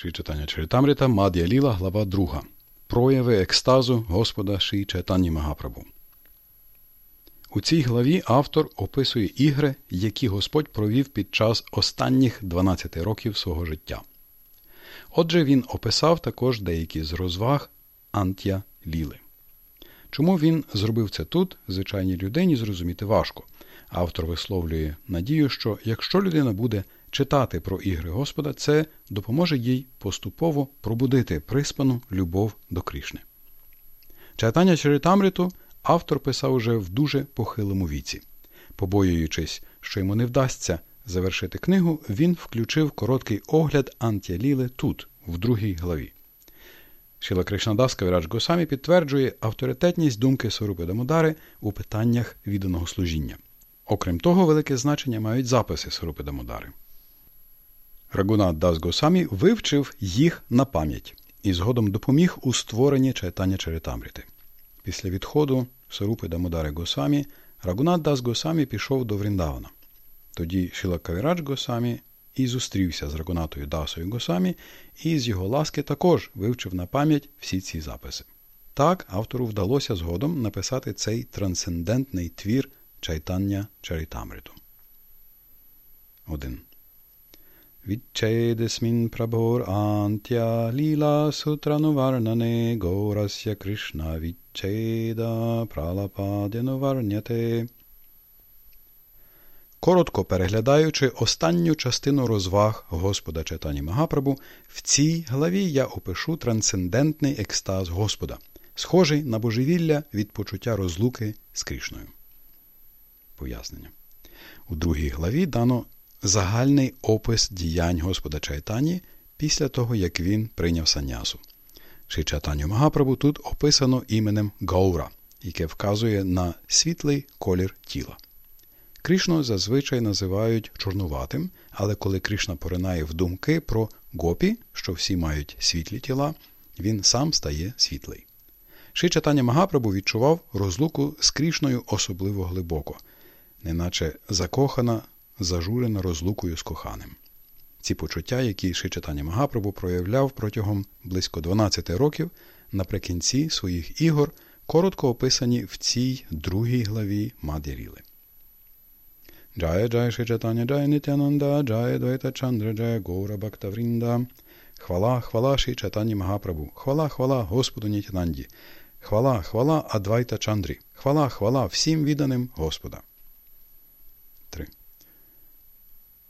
Ші читання Чаритамрита, Мад'я Ліла, глава 2. Прояви екстазу Господа Ші Чайтані Магапрабу. У цій главі автор описує ігри, які Господь провів під час останніх 12 років свого життя. Отже, він описав також деякі з розваг Антя Ліли. Чому він зробив це тут, звичайній людині зрозуміти важко. Автор висловлює надію, що якщо людина буде читати про ігри Господа, це допоможе їй поступово пробудити приспану любов до Крішни. Читання Чаритамриту автор писав уже в дуже похилому віці. Побоюючись, що йому не вдасться завершити книгу, він включив короткий огляд Антіаліли тут, в другій главі. Шіла Кришнадас Кавірадж Госамі підтверджує авторитетність думки Сорупи Дамодари у питаннях відданого служіння. Окрім того, велике значення мають записи Сорупи Дамодари. Рагунат Дас Госамі вивчив їх на пам'ять і згодом допоміг у створенні читання Чаритамріти. Після відходу Сорупи Дамодари Госамі Рагунат Дас Госамі пішов до Вріндавана. Тоді Шіла Кавірадж Госамі і зустрівся з Рагунатою Дасою Госамі і з його ласки також вивчив на пам'ять всі ці записи. Так автору вдалося згодом написати цей трансцендентний твір чайтання Чаритамриту. 1. Антя ліла сутрануварнане горасya Кришна відчеда пралападянуварняте. Коротко переглядаючи останню частину розваг Господа Чайтані Магапрабу, в цій главі я опишу трансцендентний екстаз Господа, схожий на божевілля від почуття розлуки з Крішною. Пояснення. У другій главі дано загальний опис діянь Господа Чайтані після того, як він прийняв санясу. Чайтаню Магапрабу тут описано іменем Гаура, яке вказує на світлий колір тіла. Кришну зазвичай називають чорнуватим, але коли Кришна поринає в думки про гопі, що всі мають світлі тіла, він сам стає світлий. Чайтаня Магапрабу відчував розлуку з Крішною особливо глибоко, неначе закохана зажурена розлукою з коханим. Ці почуття, які Шичатані Магапрабу проявляв протягом близько 12 років, наприкінці своїх ігор, коротко описані в цій другій главі Мад'яріли. Джая Джая Шичатаня Джая Нитянанда, Джая Двайта Чандра, Джая Гора Бактаврінда. Хвала, хвала Ши Чатані Магапрабу, хвала, хвала Господу Нітянанді, хвала, хвала Адвайта Чандрі, хвала, хвала всім відданим Господа. 3.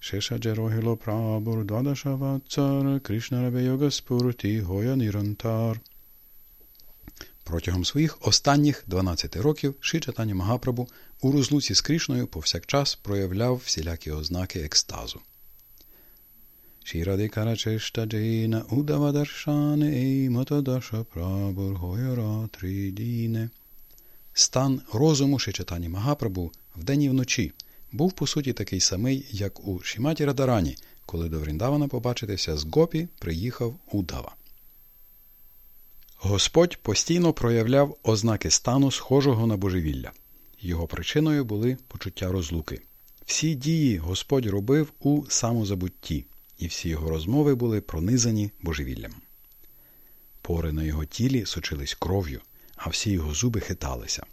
Шешаджерогіло прабур Двадашавацар Кришнарабе Йога Спурти Гоя Нірантар. Протягом своїх останніх 12 років Шичатані Магапрабу у розлуці з Кришною повсякчас проявляв всілякі ознаки екстазу. Шірадикара чешта джейна удава даршане ей матадаша прабур гояра тридіне. Стан розуму Шичатані Магапрабу вдень і вночі – був по суті такий самий, як у Шіматі Радарані, коли до Вріндавана побачитися з Гопі приїхав Удава. Господь постійно проявляв ознаки стану, схожого на божевілля. Його причиною були почуття розлуки. Всі дії Господь робив у самозабутті, і всі його розмови були пронизані божевіллям. Пори на його тілі сочились кров'ю, а всі його зуби хиталися.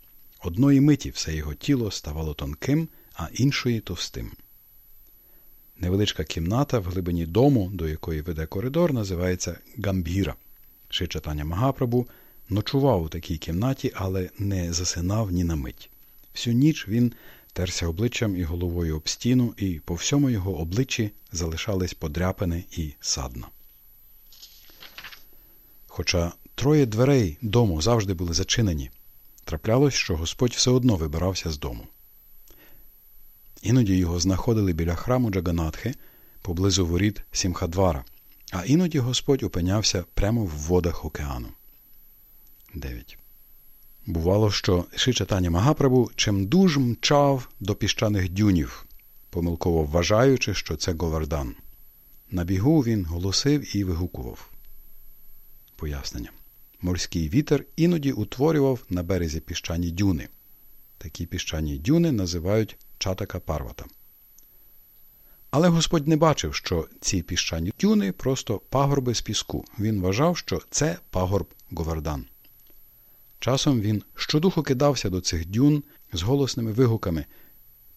Одної миті все його тіло ставало тонким, а іншої товстим. Невеличка кімната в глибині дому, до якої веде коридор, називається Гамбіра. Шичатання Магапрабу ночував у такій кімнаті, але не засинав ні на мить. Всю ніч він терся обличчям і головою об стіну, і по всьому його обличчі залишались подряпини і садна. Хоча троє дверей дому завжди були зачинені, траплялось, що Господь все одно вибирався з дому. Іноді його знаходили біля храму Джаганатхи поблизу воріт Сімхадвара, а іноді Господь опинявся прямо в водах океану. 9. Бувало, що Шичатані Магапрабу чимдуж мчав до піщаних дюнів, помилково вважаючи, що це Говардан. На бігу він голосив і вигукував. Пояснення. Морський вітер іноді утворював на березі піщані дюни. Такі піщані дюни називають Чатака Парвата. Але Господь не бачив, що ці піщані тюни просто пагорби з піску. Він вважав, що це пагорб Говардан. Часом він щодуху кидався до цих дюн з голосними вигуками,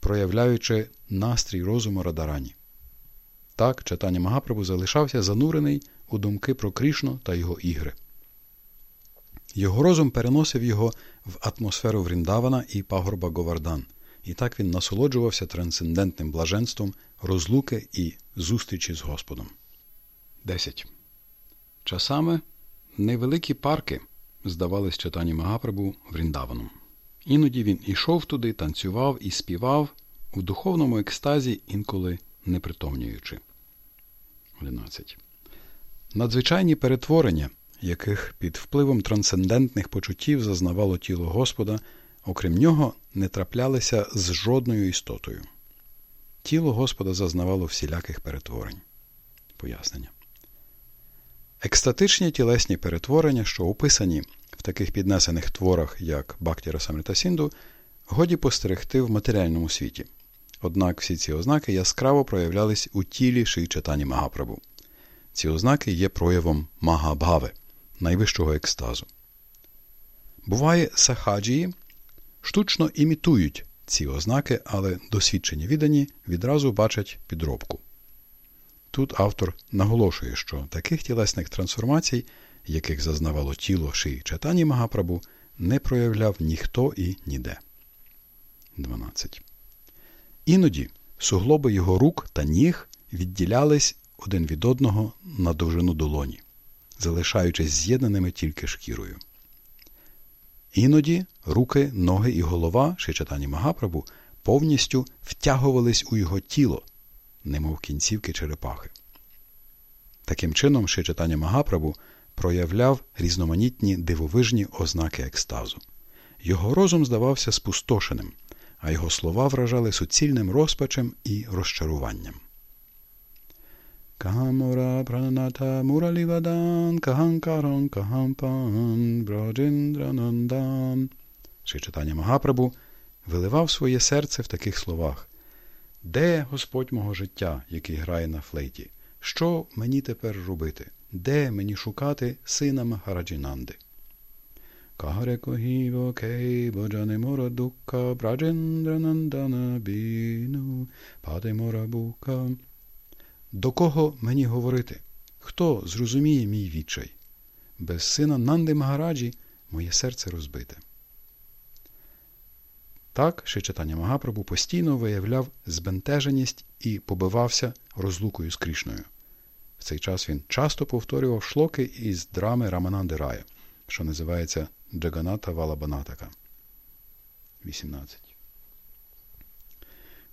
проявляючи настрій розуму Радарані. Так, читання Магапрабу залишався занурений у думки про Крішну та його ігри. Його розум переносив його в атмосферу Вріндавана і пагорба Говардан, і так він насолоджувався трансцендентним блаженством розлуки і зустрічі з Господом. 10. Часами невеликі парки здавались читанні Магапрабу Вріндаваном. Іноді він ішов туди, танцював і співав у духовному екстазі, інколи непритомнюючи. 11. Надзвичайні перетворення, яких під впливом трансцендентних почуттів зазнавало тіло Господа, окрім нього, не траплялися з жодною істотою. Тіло Господа зазнавало всіляких перетворень. Пояснення. Екстатичні тілесні перетворення, що описані в таких піднесених творах, як Бактіра Самрита Сінду, годі постерегти в матеріальному світі. Однак всі ці ознаки яскраво проявлялись у тілі Шийчатані Магапрабу. Ці ознаки є проявом Магабгави, найвищого екстазу. Буває, сахаджії штучно імітують ці ознаки, але досвідчені віддані відразу бачать підробку. Тут автор наголошує, що таких тілесних трансформацій, яких зазнавало тіло Ши Чатані Магапрабу, не проявляв ніхто і ніде. 12. Іноді суглоби його рук та ніг відділялись один від одного на довжину долоні, залишаючись з'єднаними тільки шкірою. Іноді руки, ноги і голова Шичатані Магапрабу повністю втягувались у його тіло, немов кінцівки черепахи. Таким чином, Шичатані Магапрабу проявляв різноманітні дивовижні ознаки екстазу. Його розум здавався спустошеним, а його слова вражали суцільним розпачем і розчаруванням. Камора праната муралівадан, каганкарон каганпан, браджіндранандан. Чи читання Магапрабу виливав своє серце в таких словах Де Господь мого життя, який грає на флейті? Що мені тепер робити? Де мені шукати сина Махараджінанди? Кагаре когіво кей боджане мора дукка, браджендранандана біну, паде мора бука. До кого мені говорити? Хто зрозуміє мій відчай? Без сина Нанди Магараджі моє серце розбите. Так, ще читання Магапрабу постійно виявляв збентеженість і побивався розлукою з Крішною. В цей час він часто повторював шлоки із драми Рамананди Рая, що називається Джаганата Валабанатака. 18.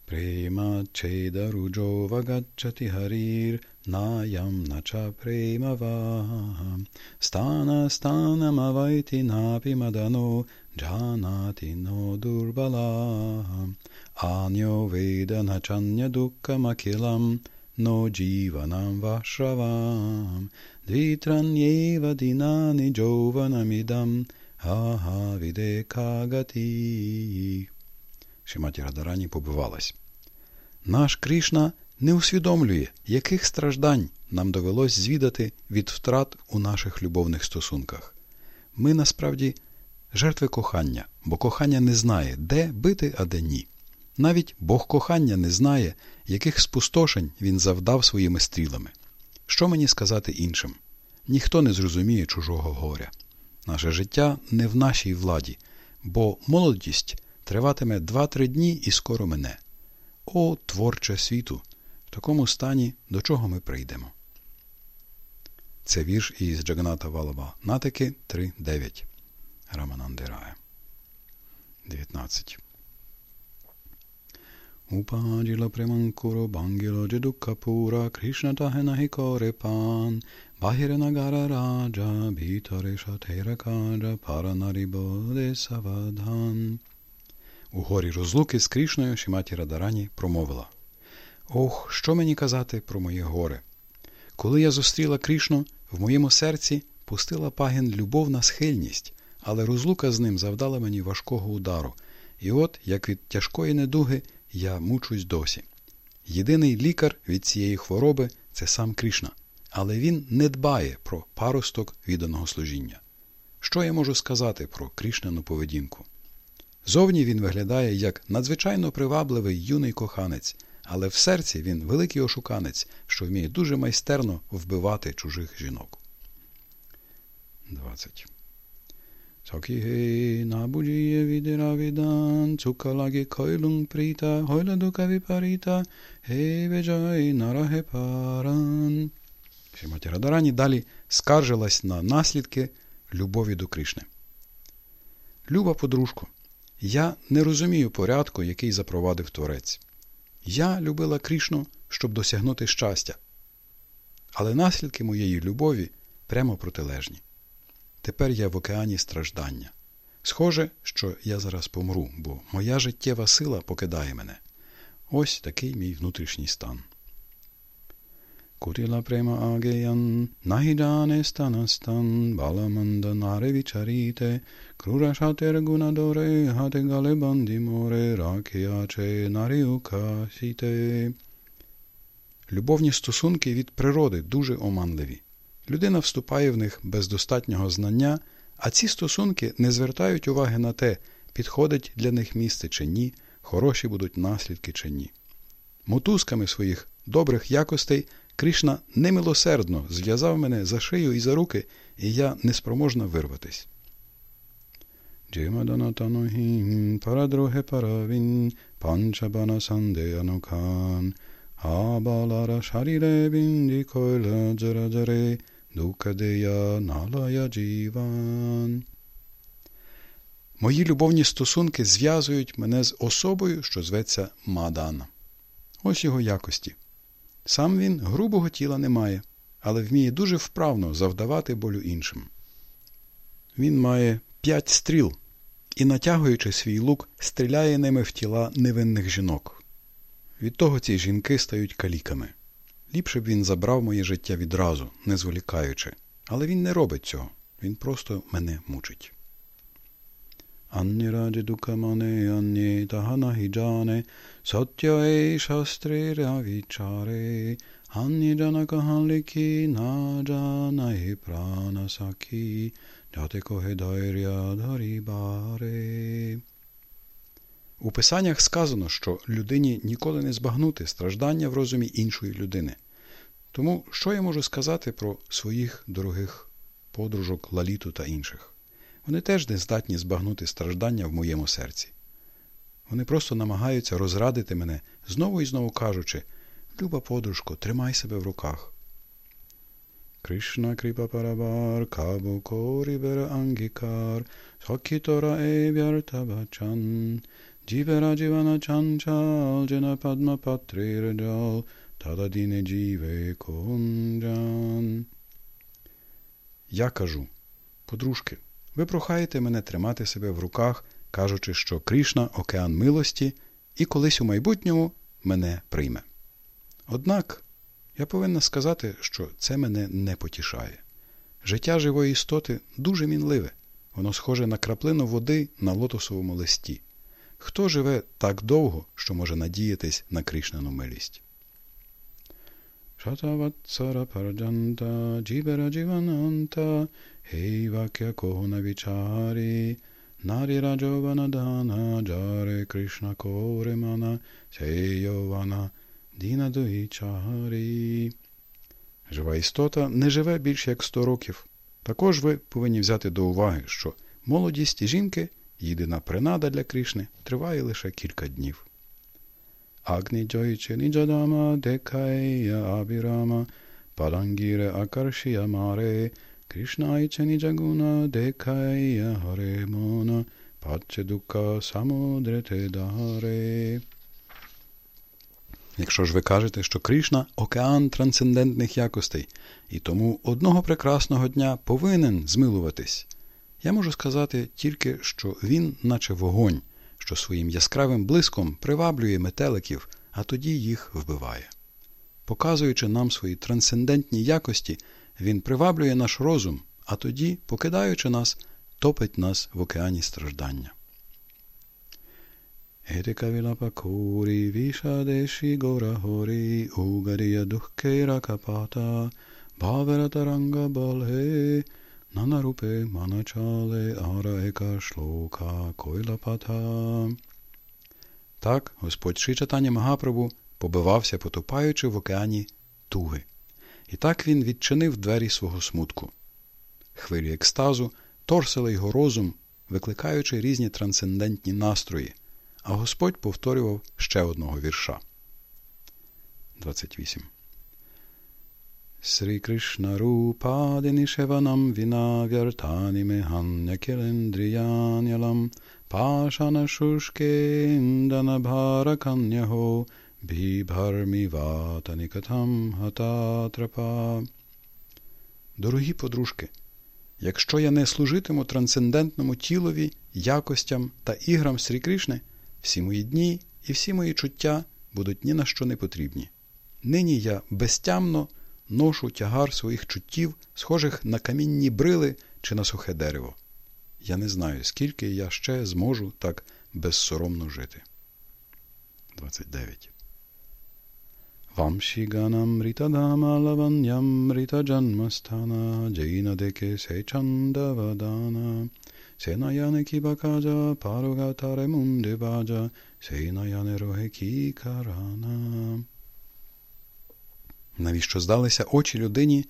Premachedarujo vagacchati harir nayam nacha premava stana stanam avaiti napi madano janati no durbala anyo veda nachanya dukkam akilam no jivanam vashravam dvitranyeva dinani jovanamidam aha videkagati Шиматі Радарані побивалась. Наш Крішна не усвідомлює, яких страждань нам довелось звідати від втрат у наших любовних стосунках. Ми насправді жертви кохання, бо кохання не знає, де бити, а де ні. Навіть Бог кохання не знає, яких спустошень він завдав своїми стрілами. Що мені сказати іншим? Ніхто не зрозуміє чужого горя. Наше життя не в нашій владі, бо молодість триватиме два-три дні і скоро мине. О, творче світу! В такому стані до чого ми прийдемо. Це вірш із Джаганата Валаба Натики 3.9. Раманандирая. 19. Upajila premankuro bangilo jedukapura Krishna tahena hikore pan Bahiranagara raja bhitare shatera kaja paranaribode savadhan у горі розлуки з Крішною Шіматі Радарані промовила Ох, що мені казати про моє горе? Коли я зустріла Крішну, в моєму серці пустила пагін любовна схильність, але розлука з ним завдала мені важкого удару, і от, як від тяжкої недуги, я мучусь досі. Єдиний лікар від цієї хвороби це сам Кришна, але він не дбає про паросток відданого служіння. Що я можу сказати про Кришнану поведінку? Зовні він виглядає як надзвичайно привабливий юний коханець, але в серці він великий ошуканець, що вміє дуже майстерно вбивати чужих жінок. 20. Sakhihe nabujiye vidiravidan Tsukalagi koilung prita Hoila duka viparita He vejai нараге паран. Шриматі Радарані далі скаржилась на наслідки любові до Кришни. Люба подружко, я не розумію порядку, який запровадив Творець. Я любила Кришну, щоб досягнути щастя. Але наслідки моєї любові прямо протилежні. Тепер я в океані страждання. Схоже, що я зараз помру, бо моя життєва сила покидає мене. Ось такий мій внутрішній стан. Кутіла према агеян, нагіджане станастан, баламанда наревічаріте, крурашатер гунадоре, гате галебанді море, ракіяче наріукасіте. Любовні стосунки від природи дуже оманливі. Людина вступає в них без достатнього знання, а ці стосунки не звертають уваги на те, підходить для них місце чи ні, хороші будуть наслідки чи ні. Мотузками своїх добрих якостей Кришна немилосердно зв'язав мене за шию і за руки, і я неспроможна вирватись. парадруге паравін, панчабана сандеянукан, абалара шаріре бінді джараджаре, Дукадея налая джіван. Мої любовні стосунки зв'язують мене з особою, що зветься Мадана. Ось його якості. Сам він грубого тіла не має, але вміє дуже вправно завдавати болю іншим. Він має п'ять стріл і, натягуючи свій лук, стріляє ними в тіла невинних жінок. Від того ці жінки стають каліками. Ліпше б він забрав моє життя відразу, не зволікаючи. Але він не робить цього. Він просто мене мучить. Раджі дукамане, анні тагана хіджане, сотя шастри равічаре, анні джанакаханлікі, наджана прана сакі, джате коге дайря дарібаре. У писаннях сказано, що людині ніколи не збагнути страждання в розумі іншої людини. Тому що я можу сказати про своїх дорогих подружок Лаліту та інших? Вони теж не здатні збагнути страждання в моєму серці. Вони просто намагаються розрадити мене, знову і знову кажучи Люба подружко, тримай себе в руках. Кришна кріпа парабар, кабу корібер ангікар, сокітора еб'яртабачан, джібера джівана чанчал, джена падма патрирджал, Тададіне джіве конджан. Я кажу, подружки, ви прохаєте мене тримати себе в руках, кажучи, що Кришна океан милості, і колись у майбутньому мене прийме. Однак я повинна сказати, що це мене не потішає. Життя живої істоти дуже мінливе, воно схоже на краплину води на лотосовому листі. Хто живе так довго, що може надіятись на Кришнану милість? Хейвакя когуна вічарі, нарі раджована дана, джаре Кришна коремана, сейована, діна дуїчарі. Жива істота не живе більше як сто років. Також ви повинні взяти до уваги, що молодість жінки, єдина принада для Кришни, триває лише кілька днів. Agni Joiche Nijadama Dekaya Abhirama Palangire Akarshya Mare Krishna Iche Nijaguna Dekaya Hare Mona Pache Samudrete Daре. Якщо ж ви кажете, що Кришна океан трансцендентних якостей, і тому одного прекрасного дня повинен змилуватись, я можу сказати тільки, що він, наче вогонь, що своїм яскравим блиском приваблює метеликів, а тоді їх вбиває. Показуючи нам свої трансцендентні якості, він приваблює наш розум, а тоді, покидаючи нас, топить нас в океані страждання. Eteka vilapakuri vishadeshi gorahori ugariya dukkera kapata bhavarataranga balhe nanarupe manachale ara ека шлока койлапата. Так Господь Ши Чатані Магапрабу побивався, потопаючи в океані туги. І так він відчинив двері свого смутку. Хвилі екстазу торсили його розум, викликаючи різні трансцендентні настрої, а Господь повторював ще одного вірша. 28. Срі Кришна Рупадини Шеванам Віна Вяртані Механня Кілендріянялам Пашана Шушкендана Бхараканyaho Бібхармі Ватаникатам Гататрапа. Дорогі подружки, якщо я не служитиму трансцендентному тілові, якостям та іграм Срі Кришни, всі мої дні і всі мої чуття будуть ні на що не потрібні. Нині я безтямно ношу тягар своїх чуттів, схожих на камінні брили чи на сухе дерево. Я не знаю, скільки я ще зможу так безсоромно жити. 29 Vamshiganamritadhamalавanyamritajanmastana Jainadeke sechandavadana Senayane kibakaja parugatare mundivaja Senayane roheki karana. Навіщо здалися очі людині,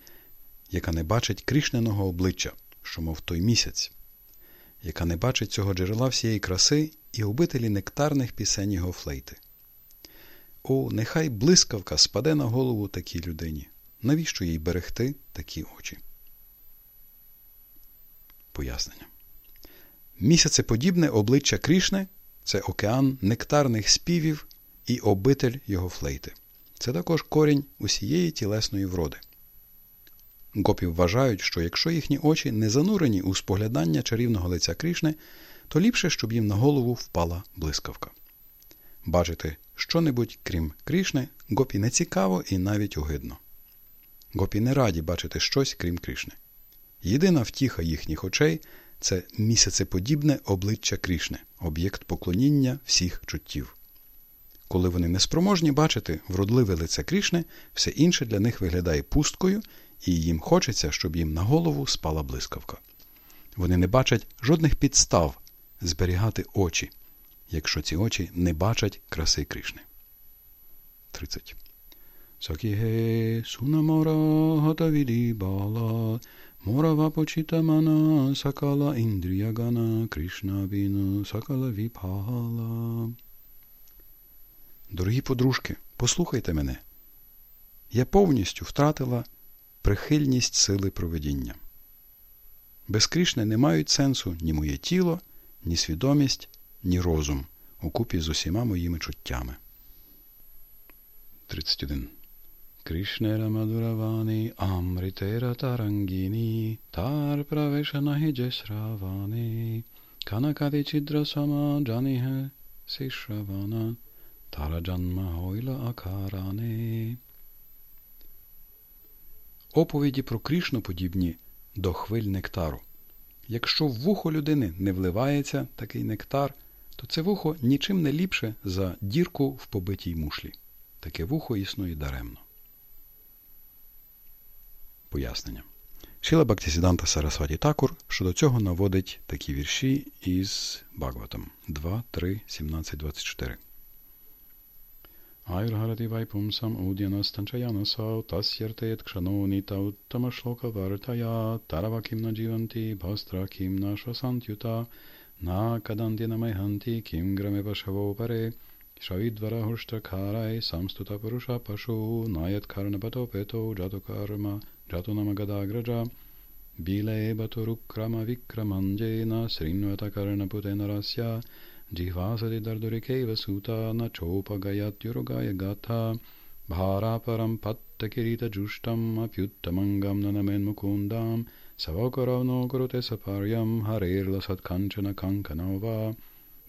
яка не бачить кришненого обличчя, що мов той місяць, яка не бачить цього джерела всієї краси і обителі нектарних пісень його флейти? О, нехай блискавка спаде на голову такій людині. Навіщо їй берегти такі очі? Пояснення. Місяцеподібне обличчя Крішни це океан нектарних співів і обитель його флейти. Це також корінь усієї тілесної вроди. Гопів вважають, що якщо їхні очі не занурені у споглядання чарівного лиця Крішни, то ліпше, щоб їм на голову впала блискавка. Бачити що-небудь, крім Крішни, гопі не цікаво і навіть огидно. Гопі не раді бачити щось, крім Крішни. Єдина втіха їхніх очей це місяцеподібне обличчя Крішни, об'єкт поклоніння всіх чуттів. Коли вони неспроможні бачити вродливе лице Крішни, все інше для них виглядає пусткою, і їм хочеться, щоб їм на голову спала блискавка. Вони не бачать жодних підстав зберігати очі якщо ці очі не бачать краси Кришни. 30. Сакіге сунамора гатавіді бала Морава почитамана сакала індріягана Кришна віну сакала віпала. Дорогі подружки, послухайте мене. Я повністю втратила прихильність сили проведіння. Без Кришни не мають сенсу ні моє тіло, ні свідомість, ні розум укупі з усіма моїми чуттями. 31. Кришнера Мадуравани Амритера Тарангіні Тар Правешана Джесравани Канакади Чидра Сама Джаніге Сишравана Тараджанма Гойла Акарани Оповіді про Кришну подібні до хвиль нектару. Якщо в вухо людини не вливається такий нектар, то це вухо нічим не ліпше за дірку в побитій мушлі. Таке вухо існує даремно. Пояснення. Шіла Бактісіданта Сарасваті Такур щодо цього наводить такі вірші із Бхагаватам 2, 3, 17, 24. Ayurharati Vaipumsam Udyanasthanchayanasau Tasyartayat Kshanonita Uttama Shloka Vartaya Taravakim na Jivanti Bhastra Kim na Shvasantyuta Na kadanti namayanti kim grame pashavo pare Shavidvara hushtakharai samstuta purusha pashu Nayat karnapato peto jato karma jato namagadagraja Bile baturukrama vikramanjena srinvata karnaputena rasya Jihvasati dardurikeva Savakarano kurute saparyam harirla satkanchana kankanova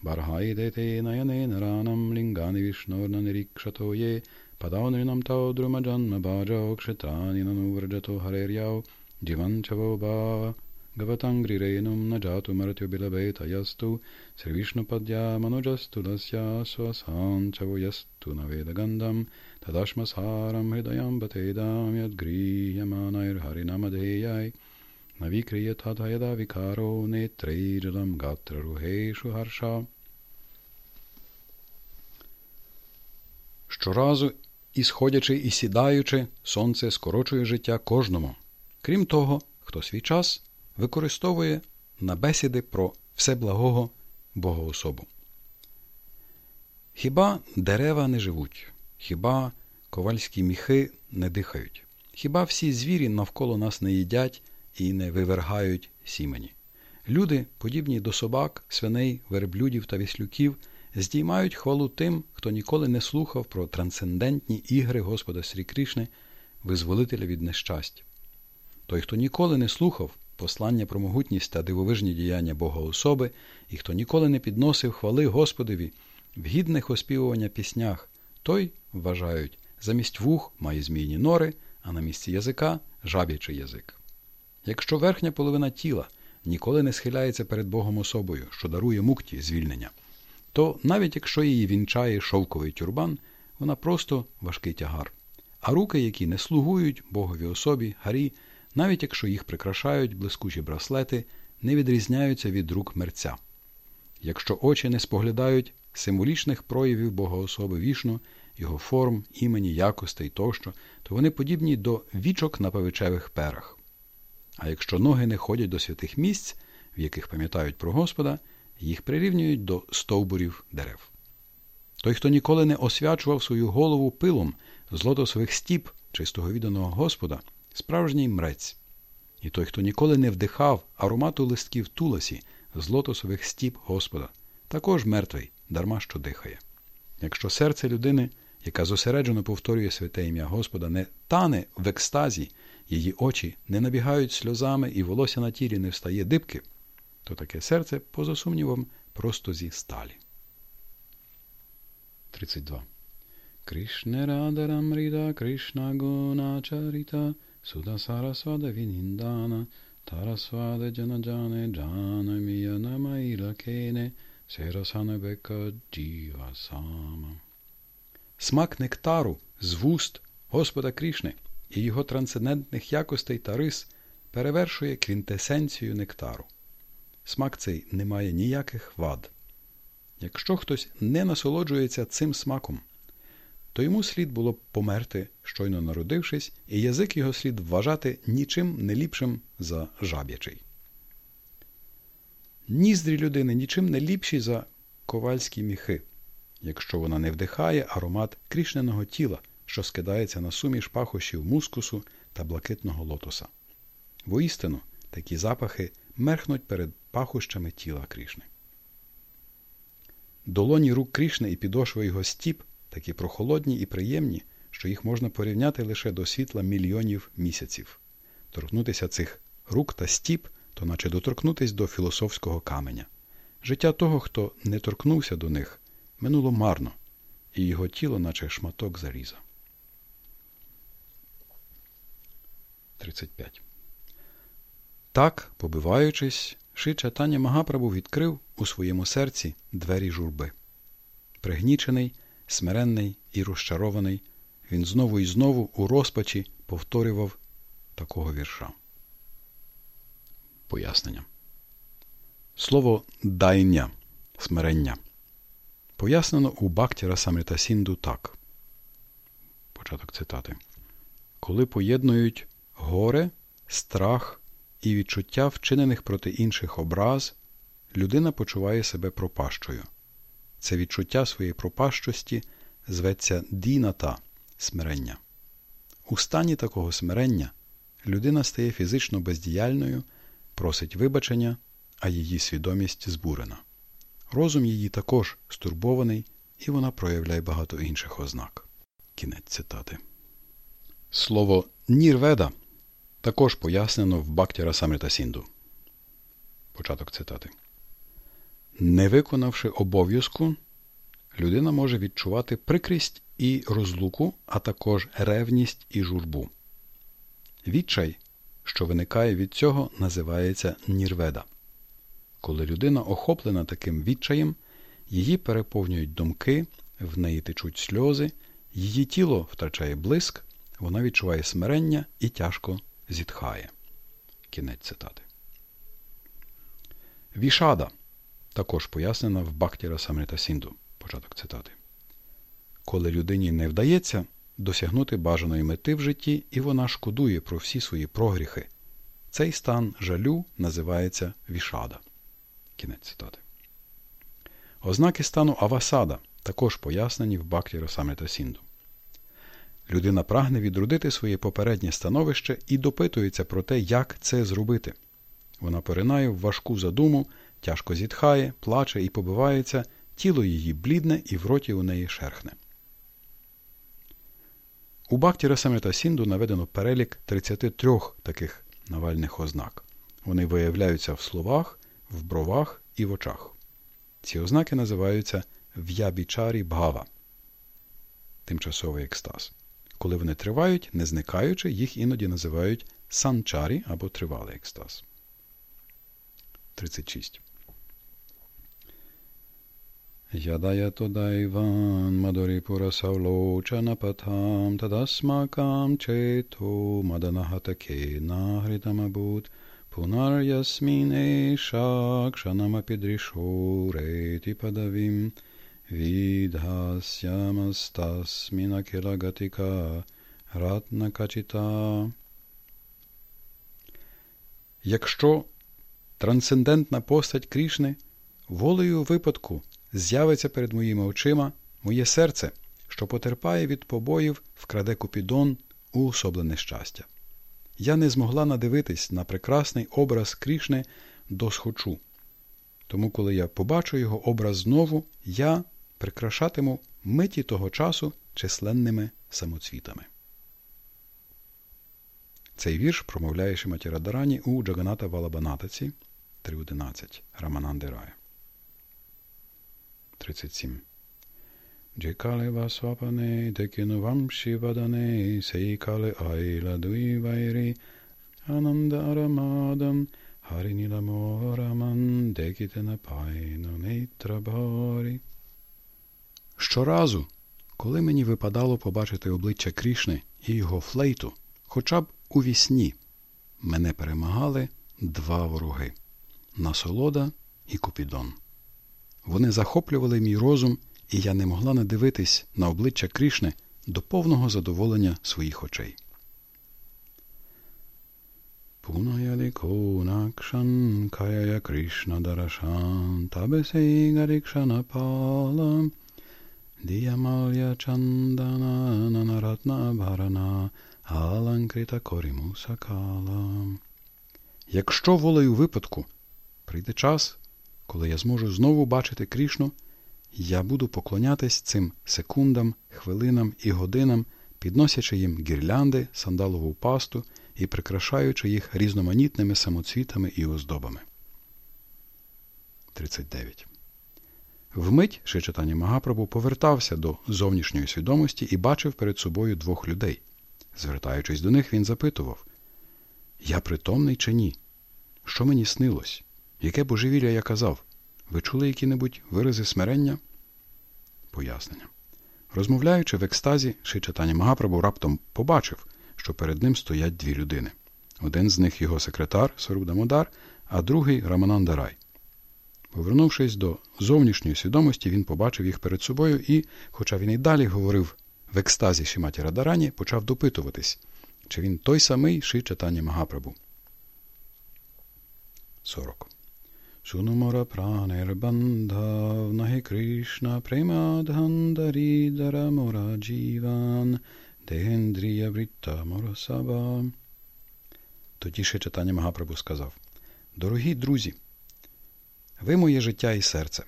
Barhaidete nayane naranam lingani vishnurna nirikshato ye Padaunrinam tau drumajanma bhajo kshetrani nanuvrjato hariryau Jivanchavo bhava Gavatangrirenum najatu maratyo bilabeta yastu Srivishnupadya manojastu lasya swasanchavo yastu navedagandam Tadashmasaram hridayam batedam yadgrihyamanayr Navikriyatadhayada vikaro netrejadam gatra ruheshu harsha Щоразу, і сходячи і сідаючи, сонце скорочує життя кожному. Крім того, хто свій час використовує на бесіди про всеблагого Богоособу. Хіба дерева не живуть, хіба ковальські міхи не дихають, хіба всі звірі навколо нас не їдять і не вивергають сімені? Люди, подібні до собак, свиней, верблюдів та віслюків, здіймають хвалу тим, хто ніколи не слухав про трансцендентні ігри Господа Срі Кришни, визволителя від нещастя. Той, хто ніколи не слухав послання про могутність та дивовижні діяння Бога особи, і хто ніколи не підносив хвали Господові в гідних оспівування піснях, той, вважають, замість вух має змійні нори, а на місці язика жаб'ячий язик. Якщо верхня половина тіла ніколи не схиляється перед Богом особою, що дарує мукті звільнення, то навіть якщо її вінчає шовковий тюрбан, вона просто важкий тягар. А руки, які не слугують Богові особі, гарі, навіть якщо їх прикрашають блискучі браслети, не відрізняються від рук мерця. Якщо очі не споглядають символічних проявів Богоособи вішну, його форм, імені, якостей тощо, то вони подібні до вічок на павичевих перах. А якщо ноги не ходять до святих місць, в яких пам'ятають про Господа, їх прирівнюють до стовбурів дерев. Той, хто ніколи не освячував свою голову пилом з лотосових стіп чистого відданого Господа, справжній мрець. І той, хто ніколи не вдихав аромату листків туласі з лотосових стіп Господа, також мертвий, дарма що дихає. Якщо серце людини, яка зосереджено повторює святе ім'я Господа, не тане в екстазі, її очі не набігають сльозами і волосся на тілі не встає дибки, то таке серце, поза сумнівом, просто зі сталі. 32. Кришне Радарамрита Кришна Гуначарита Суда Сарасвада Вініндана Тарасвада Джанаджане Джанамія Намаїла Кене Серасана Бека Джіва Сама. Смак нектару з вуст Господа Крішни і його трансцендентних якостей та рис перевершує квінтесенцію нектару. Смак цей не має ніяких вад. Якщо хтось не насолоджується цим смаком, то йому слід було б померти, щойно народившись, і язик його слід вважати нічим не ліпшим за жаб'ячий. Ніздрі людини нічим не ліпші за ковальські міхи, якщо вона не вдихає аромат крішненого тіла, що скидається на суміш пахощів мускусу та блакитного лотоса. Воістину, такі запахи мерхнуть перед пахощами тіла Крішни. Долоні рук Крішни і підошви його стіп такі прохолодні і приємні, що їх можна порівняти лише до світла мільйонів місяців. Торкнутися цих рук та стіп, то наче доторкнутись до філософського каменя. Життя того, хто не торкнувся до них, минуло марно, і його тіло, наче шматок заріза. 35. Так, побиваючись, Ши Чатаня Магапрабу відкрив у своєму серці двері журби. Пригнічений, смиренний і розчарований, він знову і знову у розпачі повторював такого вірша. Пояснення. Слово дайня смирення пояснено у Бактіра Самрита Сінду так. Початок цитати. Коли поєднують горе, страх і відчуття вчинених проти інших образ, людина почуває себе пропащою. Це відчуття своєї пропащості зветься діната смирення. У стані такого смирення людина стає фізично бездіяльною, просить вибачення, а її свідомість збурена. Розум її також стурбований, і вона проявляє багато інших ознак. Кінець цитати. Слово нірведа також пояснено в Бактіра Самрита Сінду. Початок цитати. Не виконавши обов'язку, людина може відчувати прикрість і розлуку, а також ревність і журбу. Відчай, що виникає від цього, називається нірведа. Коли людина охоплена таким відчаєм, її переповнюють думки, в неї течуть сльози, її тіло втрачає блиск, вона відчуває смирення і тяжко зітхає. Кінець цитати. Вішада також пояснена в Бактіра Самрита Сінду. Початок цитати. Коли людині не вдається досягнути бажаної мети в житті, і вона шкодує про всі свої прогріхи. Цей стан жалю називається вішада. Кінець цитати. Ознаки стану Авасада також пояснені в Бакті Росамрита Сінду. Людина прагне відродити своє попереднє становище і допитується про те, як це зробити. Вона поринає в важку задуму, тяжко зітхає, плаче і побивається, тіло її блідне і в роті у неї шерхне. У Бакті Расамрита Сінду наведено перелік 33 таких навальних ознак. Вони виявляються в словах, в бровах і в очах. Ці ознаки називаються в'ябічарі бгава тимчасовий екстаз. Коли вони тривають, не зникаючи, їх іноді називають санчарі або тривалий екстаз. 36. Ядаято дайван мадоріпура савлочанапатам тадасмакам чето маданахатаке нагритамабут пунар'ясмін еша кшанамапідрішо реті падавім відгасямастасмінакілагатика ратнакачіта. Якщо трансцендентна постать Крішни волею випадку з'явиться перед моїми очима моє серце, що потерпає від побоїв, вкраде Купідон уособлене щастя. Я не змогла надивитись на прекрасний образ Крішни досхочу. Тому, коли я побачу його образ знову, я прикрашатиму миті того часу численними самоцвітами. Цей вірш промовляє Шиматі Радарані у Джаганата Валабанатаці 3.11 Рамананди Рая. 37. Джекале васвапане декину вамші вадане сейкале айла дуївайрі ананда арамадам харініла мораман декіте напайно нейтрабарі. Щоразу, коли мені випадало побачити обличчя Крішни і його флейту, хоча б у вісні, мене перемагали два вороги насолода і Купідон. Вони захоплювали мій розум, і я не могла не дивитись на обличчя Крішни до повного задоволення своїх очей. Пунаяліконакшан каяя Кришна дарашан табесей гарікшана Діямалья чандана нанаратна барана аланкрита коріму сакала. Якщо волею випадку прийде час, коли я зможу знову бачити Крішну, я буду поклонятись цим секундам, хвилинам і годинам, підносячи їм гірлянди, сандалову пасту і прикрашаючи їх різноманітними самоцвітами і оздобами. 39. Вмить Шичатані Магапрабу повертався до зовнішньої свідомості і бачив перед собою двох людей. Звертаючись до них, він запитував Я притомний чи ні? Що мені снилось? Яке божевілля я казав? Ви чули які-небудь вирази смирення? Пояснення. Розмовляючи в екстазі, Шичатані Магапрабу раптом побачив, що перед ним стоять дві людини. Один з них його секретар Сарудамодар, а другий Раманандарай. Повернувшись до зовнішньої свідомості, він побачив їх перед собою і, хоча він і далі говорив в екстазі Шиматі Радарані, почав допитуватись, чи він той самий Ши Чатані Магапрабу. 40. Сунумора пранербандав нахи Кришна премадгандарідара мора джіван дегендрія врітта моросаба. Тоді Ши Чатані Магапрабу сказав Дорогі друзі! Ви моє життя і серце.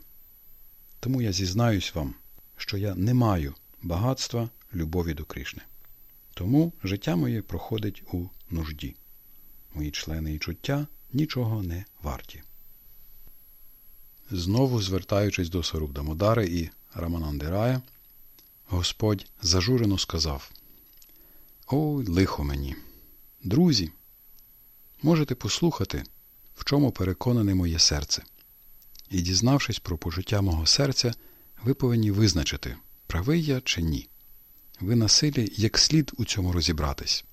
Тому я зізнаюсь вам, що я не маю багатства любові до Кришни. Тому життя моє проходить у нужді. Мої члени і чуття нічого не варті. Знову звертаючись до Сарубдамодари і Раманандирая, Господь зажурено сказав Ой, лихо мені! Друзі! можете послухати, в чому переконане моє серце. І, дізнавшись про почуття мого серця, ви повинні визначити, правий я чи ні. Ви на силі як слід у цьому розібратись.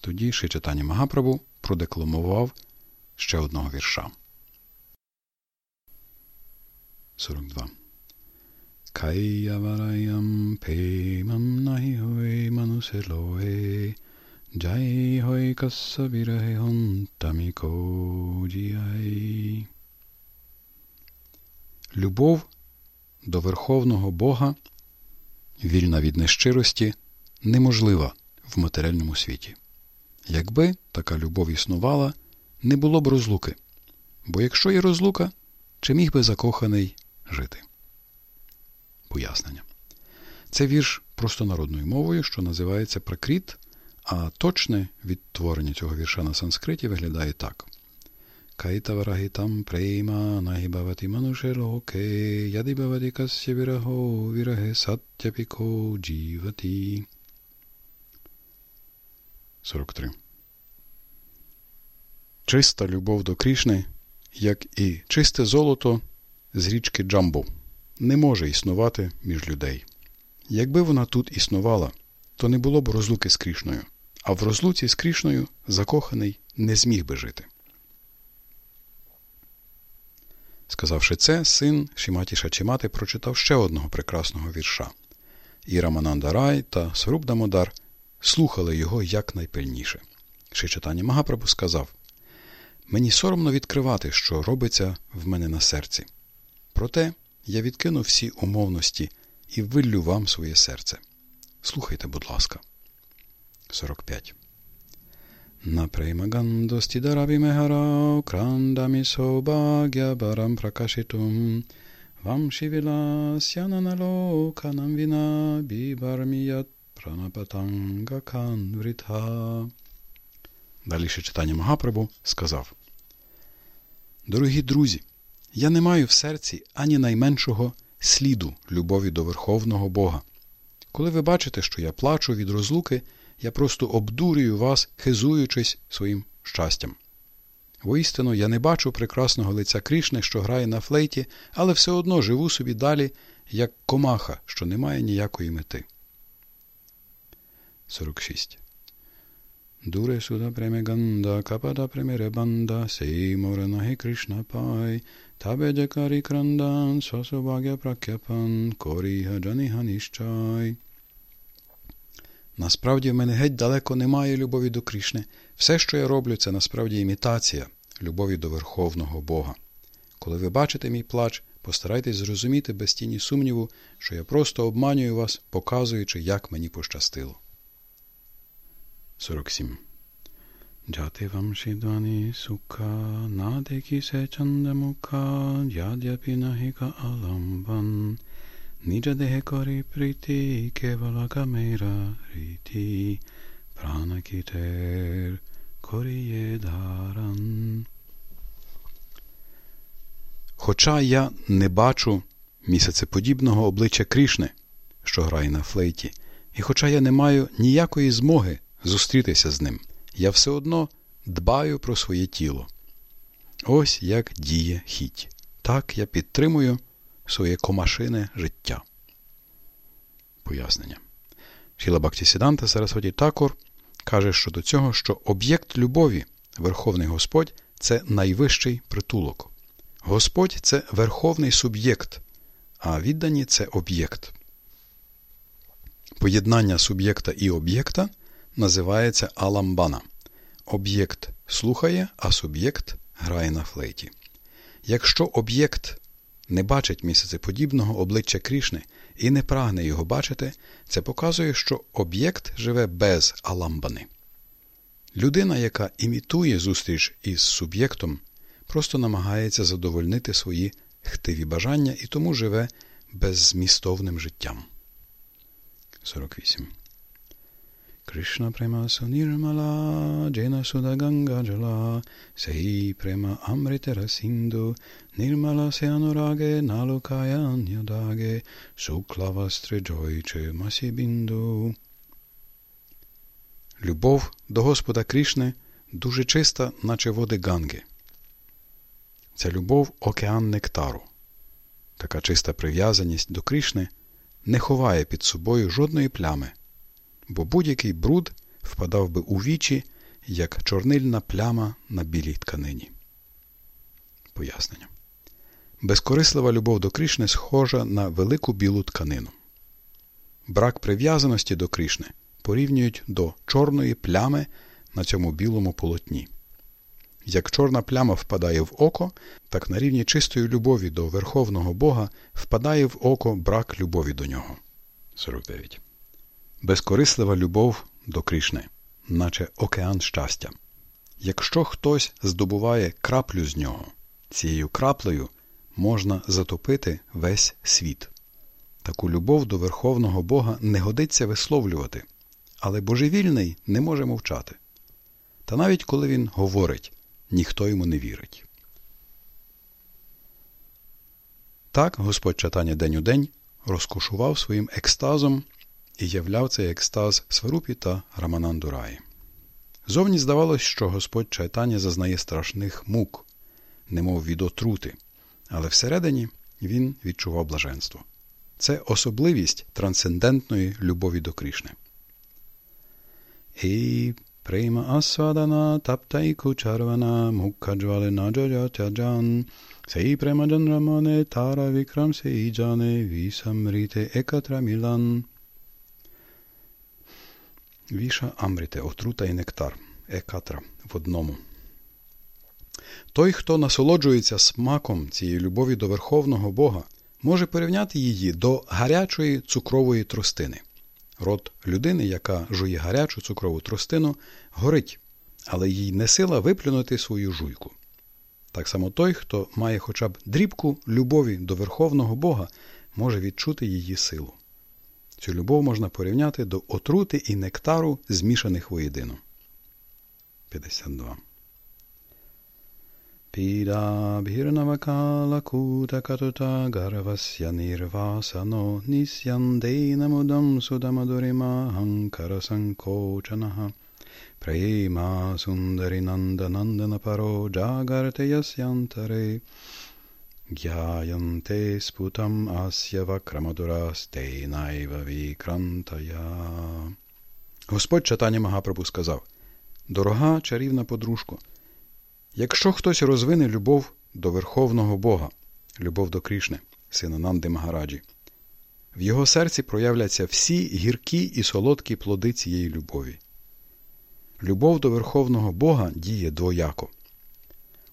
Тоді читання Магапрабу продекламував ще одного вірша. 42. Кайявараям пеймам нахі хой мануселое Джай хой каса вірахе хонтаміко джіай. Любов до Верховного Бога, вільна від нещирості, неможлива в матеріальному світі. Якби така любов існувала, не було б розлуки. Бо якщо є розлука, чи міг би закоханий жити? Пояснення. Це вірш простонародною мовою, що називається Пракріт, а точне відтворення цього вірша на санскриті виглядає так. Кайтаварагітам прейма нагібавати манушелоке, ядибавати касya віраго віраге саттяпіко джіваті. 43. Чиста любов до Крішни, як і чисте золото з річки Джамбо, не може існувати між людей. Якби вона тут існувала, то не було б розлуки з Крішною, а в розлуці з Крішною закоханий не зміг би жити. Сказавши це, син Шіматі Шачимати прочитав ще одного прекрасного вірша. І Рамананда Рай та Сруб Дамодар слухали його якнайпильніше. Шичатані Магапрабу сказав Мені соромно відкривати, що робиться в мене на серці. Проте я відкину всі умовності і виллю вам своє серце. Слухайте, будь ласка. 45. Напреймагандості дарабі мегарау крандамі собагя барам пракашитум вам шивіласянаналока нам віна бібарміят пранапатанга канвритха. Далі ще читання Магапрабу сказав Дорогі друзі, я не маю в серці ані найменшого сліду любові до Верховного Бога. Коли ви бачите, що я плачу від розлуки, я просто обдурюю вас, хизуючись своїм щастям. Воістину, я не бачу прекрасного лиця Крішни, що грає на флейті, але все одно живу собі далі, як комаха, що не має ніякої мети. 46. Дуре суда преме ганда, капада премере банда, сей море нахи Кришна пай, табе джакари крандан, свасобагя пракяпан, коріга джаніга ніщай. Насправді в мене геть далеко немає любові до Крішни. Все, що я роблю, це насправді імітація любові до Верховного Бога. Коли ви бачите мій плач, постарайтесь зрозуміти без тіні сумніву, що я просто обманюю вас, показуючи, як мені пощастило. 47. Джати вам шідвані сука, надекі се чандамука, ядяпі нахіка аламбан, дехе корі пріті, кевала камера ріті, пранакітер коріє даран. Хоча я не бачу місяцеподібного обличчя Крішни, що грає на флейті, і хоча я не маю ніякої змоги зустрітися з ним, я все одно дбаю про своє тіло. Ось як діє хіть. Так я підтримую своє комашине життя. Пояснення. Бактісіданта Сарасваті Такор каже щодо цього, що об'єкт любові, Верховний Господь, це найвищий притулок. Господь це верховний суб'єкт, а віддані це об'єкт. Поєднання суб'єкта і об'єкта називається аламбана. Об'єкт слухає, а суб'єкт грає на флейті. Якщо об'єкт не бачить місяцеподібного обличчя Крішни і не прагне його бачити, це показує, що об'єкт живе без аламбани. Людина, яка імітує зустріч із суб'єктом, просто намагається задовольнити свої хтиві бажання і тому живе беззмістовним життям. 48. Krishna prema sunirmala jena suda ganga jala sei prema amritera sindhu nirmala se anurage nalukaya anyadage suklavastre joyche masibindu Любов до Господа Крішни дуже чиста, наче води Ганги. Ця любов океан нектару. Така чиста прив'язаність до Кришни не ховає під собою жодної плями, бо будь-який бруд впадав би у вічі, як чорнильна пляма на білій тканині. Пояснення. Безкорислива любов до Кришни схожа на велику білу тканину. Брак прив'язаності до Кришни порівнюють до чорної плями на цьому білому полотні. Як чорна пляма впадає в око, так на рівні чистої любові до Верховного Бога впадає в око брак любові до нього. 49. Безкорислива любов до Кришни, наче океан щастя. Якщо хтось здобуває краплю з нього, цією краплею можна затопити весь світ. Таку любов до Верховного Бога не годиться висловлювати, але божевільний не може мовчати. Та навіть коли він говорить, ніхто йому не вірить. Так Господь читання день у день розкошував своїм екстазом і являв цей екстаз Сварупі та Раманандураї. Зовні здавалось, що Господь читання зазнає страшних мук, немов від отрути, але всередині він відчував блаженство. Це особливість трансцендентної любові до Кришни. І asvadana taptaiku charvana mukhajvale najajatyajan sei prema janramane tara vikram sei jane visamrite ekatra milan. Віша Амріте, отрута і нектар, екатра в одному. Той, хто насолоджується смаком цієї любові до Верховного Бога, може порівняти її до гарячої цукрової тростини. Рот людини, яка жує гарячу цукрову тростину, горить, але їй не сила виплюнути свою жуйку. Так само той, хто має хоча б дрібку любові до Верховного Бога, може відчути її силу. Цю любов можна порівняти до отрути і нектару, змішаних воєдину. 52. Пірабхірнавакалакутакатутагарвас'я нірвасано нісяндейнамудам судамадуримаханкарасанкочанаха Прейма сундарінандананданапаро джагарте ясянтаре ज्ञायन्ते स्फुतम् अस्य вакрамадурастейнайва вікраntaya. Господь читання Магапрабу сказав Дорога чарівна подружко, Якщо хтось розвине любов до Верховного Бога, любов до Крішни, сина Нанди Магараджі, в його серці проявляться всі гіркі і солодкі плоди цієї любові. Любов до Верховного Бога діє двояко.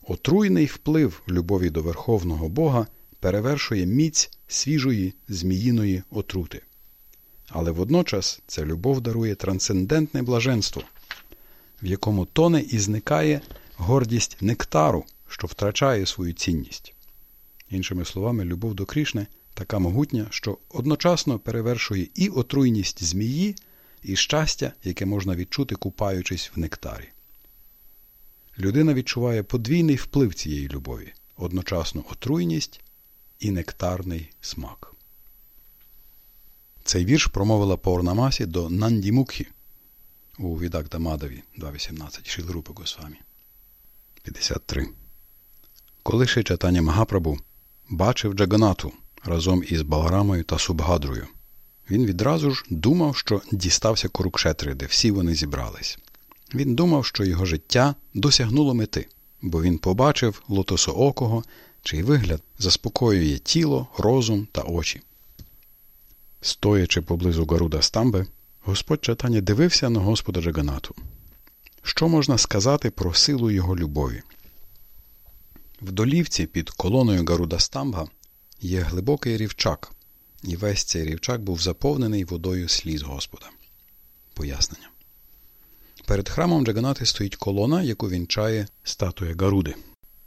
Отруйний вплив любові до Верховного Бога перевершує міць свіжої зміїної отрути. Але водночас ця любов дарує трансцендентне блаженство, в якому тоне і зникає гордість нектару, що втрачає свою цінність. Іншими словами, любов до Крішни така могутня, що одночасно перевершує і отруйність змії, і щастя, яке можна відчути, купаючись в нектарі. Людина відчуває подвійний вплив цієї любові, одночасно отруйність і нектарний смак. Цей вірш промовила Паурнамасі до Нандімукхі у Відагдамадаві 2.18 Шілрупи Госвамі. 53. Коли ще читання Магапрабу бачив Джаганату разом із Баларамою та Субгадрою, він відразу ж думав, що дістався Курукшетри, де всі вони зібрались. Він думав, що його життя досягнуло мети, бо він побачив лотосоокого, чий вигляд заспокоює тіло, розум та очі. Стоячи поблизу Гаруда Стамби, Господь читання дивився на Господа Джаганату. Що можна сказати про силу його любові? В долівці під колоною Гаруда Стамба є глибокий рівчак, і весь цей рівчак був заповнений водою сліз Господа. Пояснення. Перед храмом Джаганати стоїть колона, яку вінчає статуя Гаруди.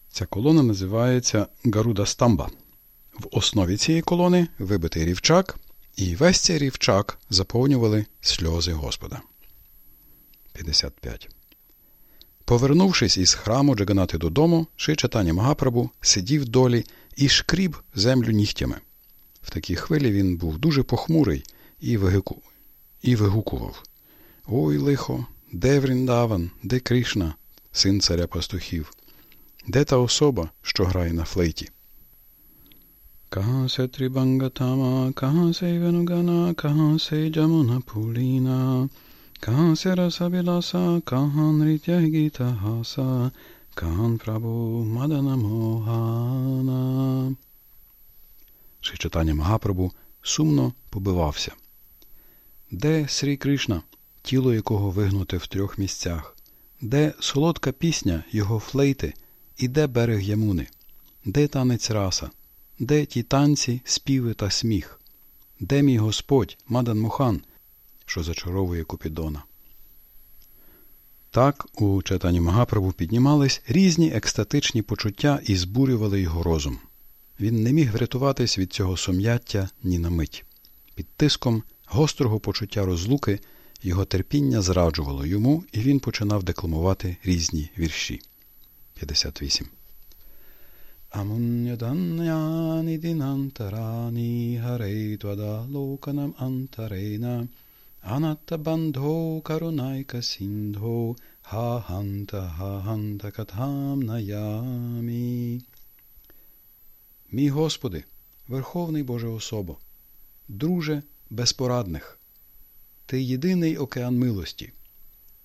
Ця колона називається Гаруда Стамба. В основі цієї колони вибитий рівчак, і весь цей рівчак заповнювали сльози Господа. 55 Повернувшись із храму Джаганати додому, Шичатані Магапрабу сидів долі і шкріб землю нігтями. В такій хвилі він був дуже похмурий і, і вигукував Ой, лихо, де Вріндаван, де Кришна, син царя пастухів. Де та особа, що грає на флейті? Кага се трибангатама, кага се венугана, кага джамуна пуліна, кага расабіласа, кага нритя гіта гаса, прабу мадана могана. Ши читання Магапрабу сумно побивався. Де Срі Кришна, тіло якого вигнуте в трьох місцях, де солодка пісня його флейти, і де берег Ямуни, де танець раса, де ті танці, співи та сміх, де мій Господь, Мадан Мухан, що зачаровує Купідона. Так у читанні Магапрабу піднімались різні екстатичні почуття і збурювали його розум. Він не міг врятуватись від цього сум'яття ні на мить. Під тиском гострого почуття розлуки його терпіння зраджувало йому, і він починав декламувати різні вірші. 58. Amunyadanya니 dinantarani hareitwada lokanam antarena anatta bandho karunaika sindho ha hanta ha hanta katham nayami. Мій Господи, Верховний Боже особо, друже безпорадних, Ти єдиний океан милості.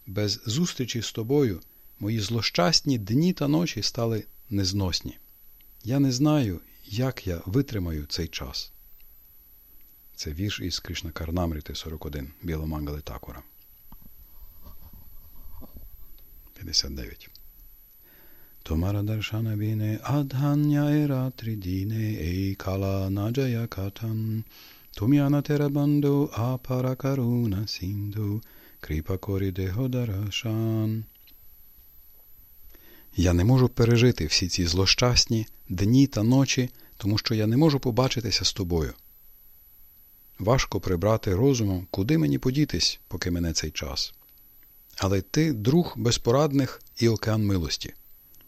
Без зустрічі з тобою мої злощасні дні та ночі стали незносні. Я не знаю, як я витримаю цей час. Це вірш із Кришна Карнамрити 41 Біломангали Такура. 59. Томара даршана біне адхання ератрі діне ей кала наджая катан Тум'яна терабанду апара каруна сінду кріпа корі. Я не можу пережити всі ці злощасні дні та ночі, тому що я не можу побачитися з тобою. Важко прибрати розумом, куди мені подітись, поки мене цей час. Але ти друг безпорадних і океан милості.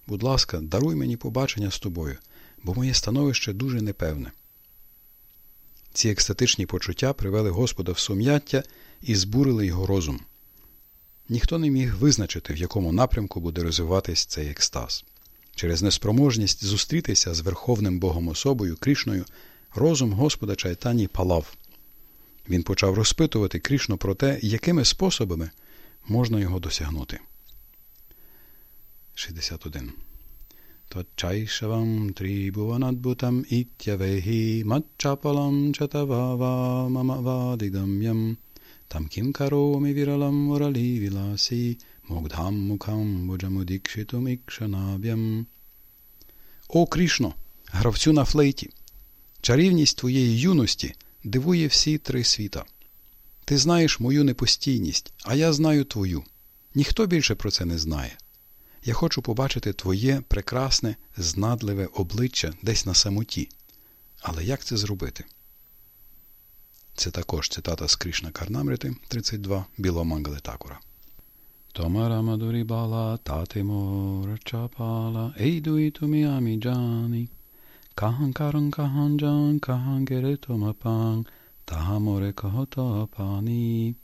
Будь ласка, даруй мені побачення з тобою, бо моє становище дуже непевне. Ці екстатичні почуття привели Господа в сум'яття і збурили його розум. Ніхто не міг визначити, в якому напрямку буде розвиватись цей екстаз. Через неспроможність зустрітися з Верховним Богом особою Крішною, розум Господа Чайтані палав. Він почав розпитувати Крішну про те, якими способами можна його досягнути. 61. Тачайшавам трибуванадбутам іттявехі матчапалам чатавава мамавадигам'ям там кім каромі віралам воралі віласі мукдхам мукхам буджамудікшитум ікшанаб'ям. О Крішно, гравцю на флейті, чарівність твоєї юності дивує всі три світа. Ти знаєш мою непостійність, а я знаю твою. Ніхто більше про це не знає. Я хочу побачити твоє прекрасне, знадливе обличчя десь на самоті. Але як це зробити? Це також цитата з Кришна Карнамрити 32 Біломангали Такура. Томара Мадурі Бала Татимо Рачапала Ейдуї Тумі Аміджані Кахан Каран Кахан Джан Кахан Геретомапан Тагаморе Каготапані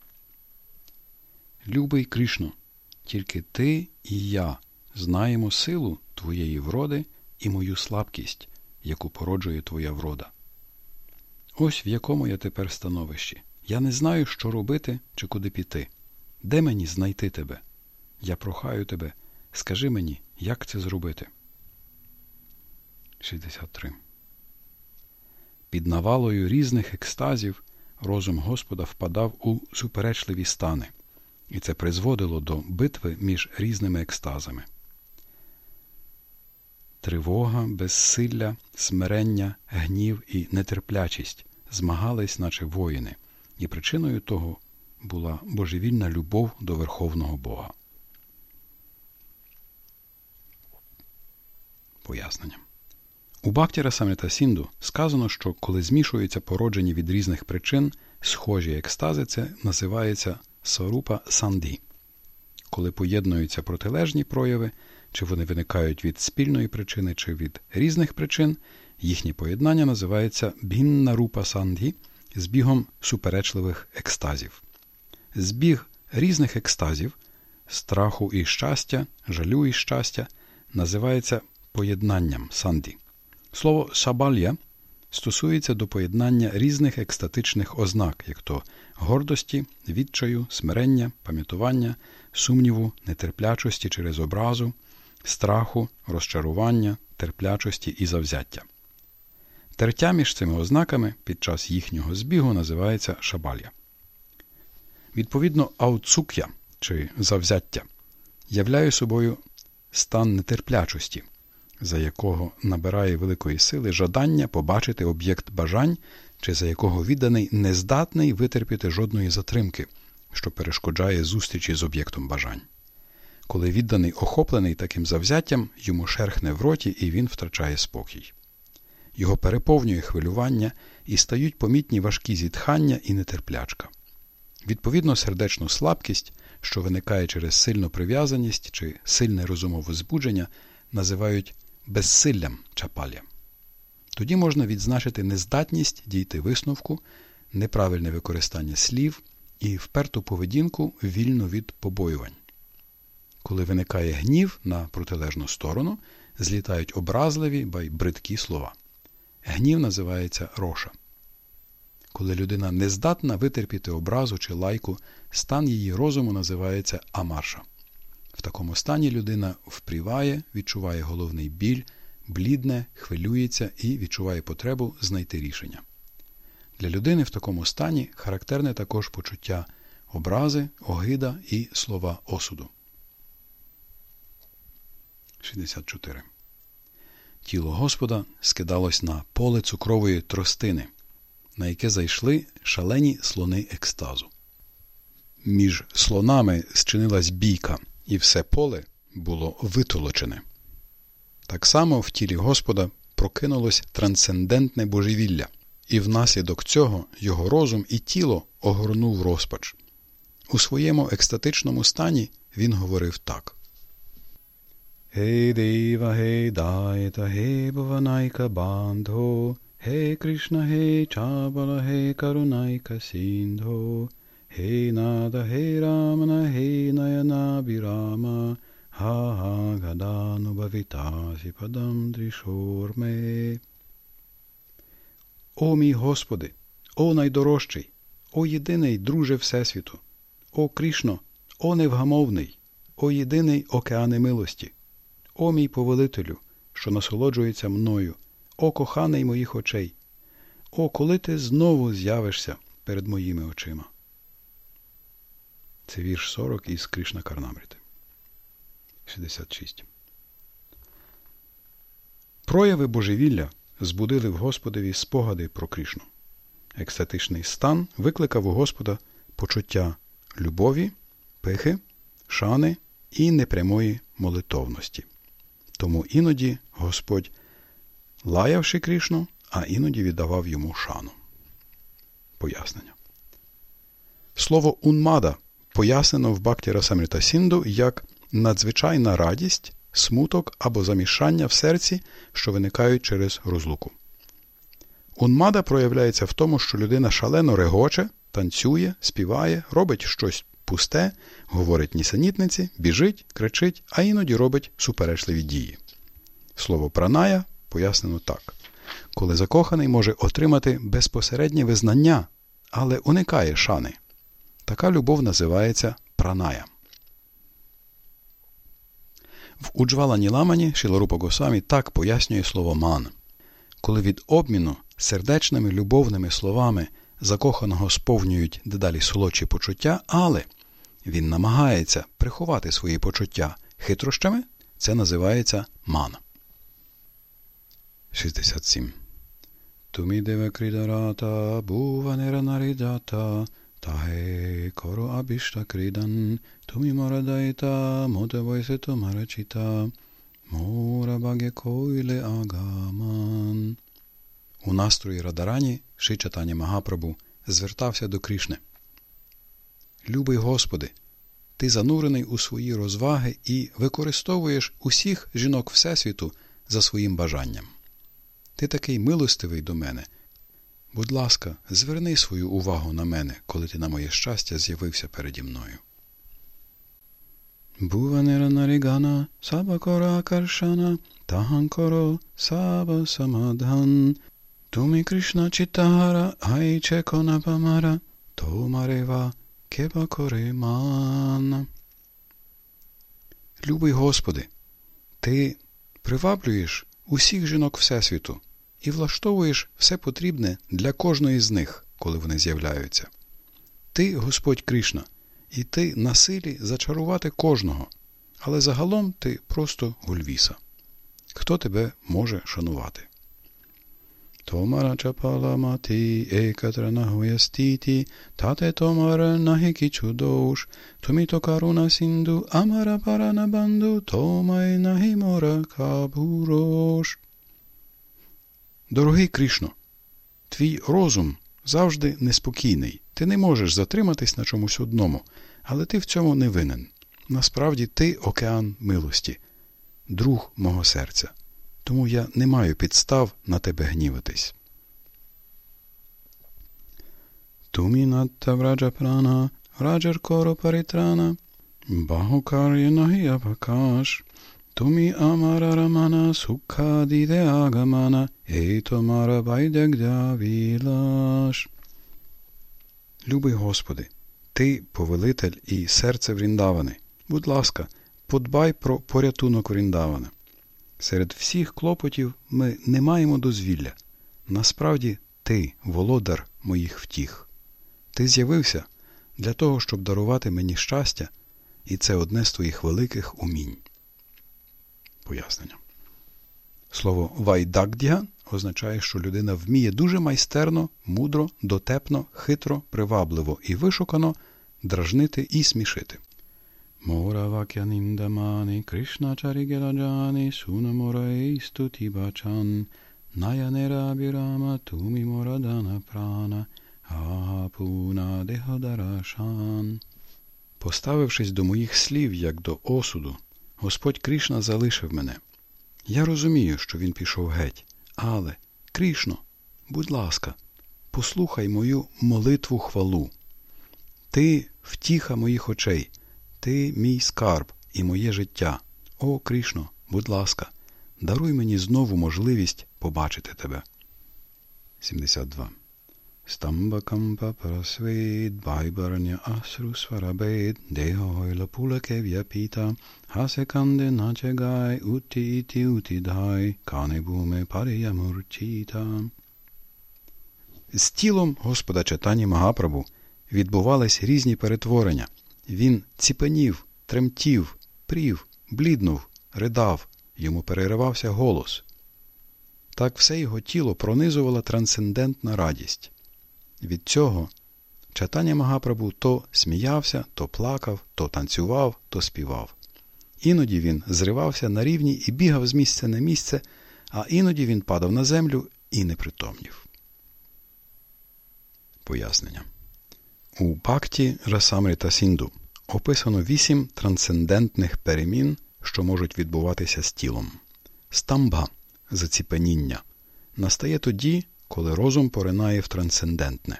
Любий Кришно, тільки ти і я знаємо силу твоєї вроди і мою слабкість, яку породжує твоя врода. Ось в якому я тепер становищі. Я не знаю, що робити чи куди піти. Де мені знайти тебе? Я прохаю тебе, скажи мені, як це зробити. 63. Під навалою різних екстазів розум Господа впадав у суперечливі стани, і це призводило до битви між різними екстазами. Тривога, безсилля, смирення, гнів і нетерплячість змагались, наче воїни, і причиною того була божевільна любов до Верховного Бога. Пояснення. У Бактіра Самрита Сінду сказано, що коли змішуються породжені від різних причин схожі екстази, це називається сварупа санді. Коли поєднуються протилежні прояви, чи вони виникають від спільної причини, чи від різних причин, їхнє поєднання називається бінна рупа сандгі збігом суперечливих екстазів. Збіг різних екстазів страху і щастя, жалю і щастя називається поєднанням санді. Слово шабалья стосується до поєднання різних екстатичних ознак, як то гордості, відчаю, смирення, пам'ятування, сумніву, нетерплячості через образу, страху, розчарування, терплячості і завзяття. Тертя між цими ознаками під час їхнього збігу називається шабалья. Відповідно, ауцук'я чи завзяття являє собою стан нетерплячості, за якого набирає великої сили жадання побачити об'єкт бажань, чи за якого відданий нездатний витерпіти жодної затримки, що перешкоджає зустрічі з об'єктом бажань. Коли відданий охоплений таким завзяттям, йому шерхне в роті і він втрачає спокій. Його переповнює хвилювання і стають помітні важкі зітхання і нетерплячка. Відповідно, сердечну слабкість, що виникає через сильну прив'язаність чи сильне розумове збудження, називають безсиллям чапалля. Тоді можна відзначити нездатність дійти висновку, неправильне використання слів і вперту поведінку вільно від побоювань. Коли виникає гнів на протилежну сторону, злітають образливі бай бридкі слова. Гнів називається роша. Коли людина не здатна витерпіти образу чи лайку, стан її розуму називається амарша. В такому стані людина впріває, відчуває головний біль, блідне, хвилюється і відчуває потребу знайти рішення. Для людини в такому стані характерне також почуття образи, огида і слова осуду. 64. Тіло Господа скидалось на поле цукрової тростини, на яке зайшли шалені слони екстазу. Між слонами зчинилась бійка, і все поле було витолочене. Так само в тілі Господа прокинулось трансцендентне божевілля, і внаслідок цього його розум і тіло огорнув розпач. У своєму екстатичному стані він говорив так. Hey Daita, hey Bhavanaika Bandho, hey Krishna, hey Chabala, hey Karunaika Sindho, hey Nada, hey Ramana, hey Nayana Birama, ha ha Gadanu Bhavitasi Padam Drishorme. О мій Господи, о найдорожчий, о єдиний друже Всесвіту, о Крішно, о невгамовний, о єдиний океане милості. О мій повелителю, що насолоджується мною, о коханий моїх очей, о, коли ти знову з'явишся перед моїми очима. Це вірш 40 із Кришна Карнамрити. 66. Прояви божевілля збудили в Господові спогади про Кришну. Екстатичний стан викликав у Господа почуття любові, пихи, шани і непрямої молитовності. Тому іноді Господь лаявши Крішну, а іноді віддавав йому шану. Пояснення. Слово унмада пояснено в Бактіра Самрита Сінду як надзвичайна радість, смуток або замішання в серці, що виникають через розлуку. Унмада проявляється в тому, що людина шалено регоче, танцює, співає, робить щось пусте, говорить нісенітниці, біжить, кричить, а іноді робить суперечливі дії. Слово праная пояснено так. Коли закоханий може отримати безпосереднє визнання, але уникає шани. Така любов називається праная. В Уджвалані Ламані Шіларупа Госамі так пояснює слово ман. Коли від обміну сердечними любовними словами закоханого сповнюють дедалі солодші почуття, але він намагається приховати свої почуття хитрощами, це називається ман. 67. Тумі деве кридарата, бува неранаридата, таhe коро абішта кридан, тумі марадайта, моте войсето марачита, мора баге койле агаман. У настрої Радарані Шичатані Магапрабу звертався до Крішни. Любий Господи, Ти занурений у свої розваги і використовуєш усіх жінок Всесвіту за своїм бажанням. Ти такий милостивий до мене. Будь ласка, зверни свою увагу на мене, коли ти на моє щастя з'явився переді мною. Буванера нарігана, сабакора каршана, таганкоро, саба самадхан. Тумі Кришна читагара, айче конапамара, томарева, кебакоремана. Любий Господи, Ти приваблюєш усіх жінок Всесвіту і влаштовуєш все потрібне для кожної з них, коли вони з'являються. Ти, Господь Кришна, і ти на силі зачарувати кожного, але загалом ти просто гульвіса. Хто тебе може шанувати? Чапала мати, екатра нагоястіті, тате томара нахікі чудош, томі то каруна сінду, амара парана банду, томай нагімора кабурош. Дорогий Кришно, твій розум завжди неспокійний. Ти не можеш затриматись на чомусь одному, але ти в цьому не винен. Насправді ти океан милості, друг мого серця. Тому я не маю підстав на тебе гніватись. Тумі надта враджа прана, враджар коро паритрана, Бахукар'я нагія пакаш, Тумі амара рамана сукха діде агамана, Ейтомара байдегдя вілаш. Любий Господи, Ти повелитель і серце Вріндавани. Будь ласка, подбай про порятунок Вріндавана. Серед всіх клопотів ми не маємо дозвілля. Насправді, ти, володар моїх втіх. Ти з'явився для того, щоб дарувати мені щастя, і це одне з твоїх великих умінь. Пояснення. Слово вайдагдя означає, що людина вміє дуже майстерно, мудро, дотепно, хитро, привабливо і вишукано дражнити і смішити. Вакяніндамани, Кришна чарігераджани, сунамора істуті бачан, наянера бірама тумі морадана прана, агапуна дехадарашан. Поставившись до моїх слів, як до осуду, Господь Кришна залишив мене. Я розумію, що він пішов геть, але, Кришно, будь ласка, послухай мою молитву хвалу. Ти втіха моїх очей, ти мій скарб і моє життя. О, Кришно, будь ласка, даруй мені знову можливість побачити тебе. 72. Стамбакампа парасвед, байбарня асру сварабед, дехойла пулаке в'япіта, хаsekande начегай, уті іті утідай, канебуме паріямурчіта. З тілом Господа Читані Магапрабу відбувались різні перетворення. Він ціпенів, тремтів, прів, бліднув, ридав, йому переривався голос. Так все його тіло пронизувала трансцендентна радість. Від цього читання Магапрабу то сміявся, то плакав, то танцював, то співав. Іноді він зривався на рівні і бігав з місця на місце, а іноді він падав на землю і непритомнів. Пояснення. У Бхакті Расамрита Сінду описано вісім трансцендентних перемін, що можуть відбуватися з тілом. Стамба заціпеніння настає тоді, коли розум поринає в трансцендентне.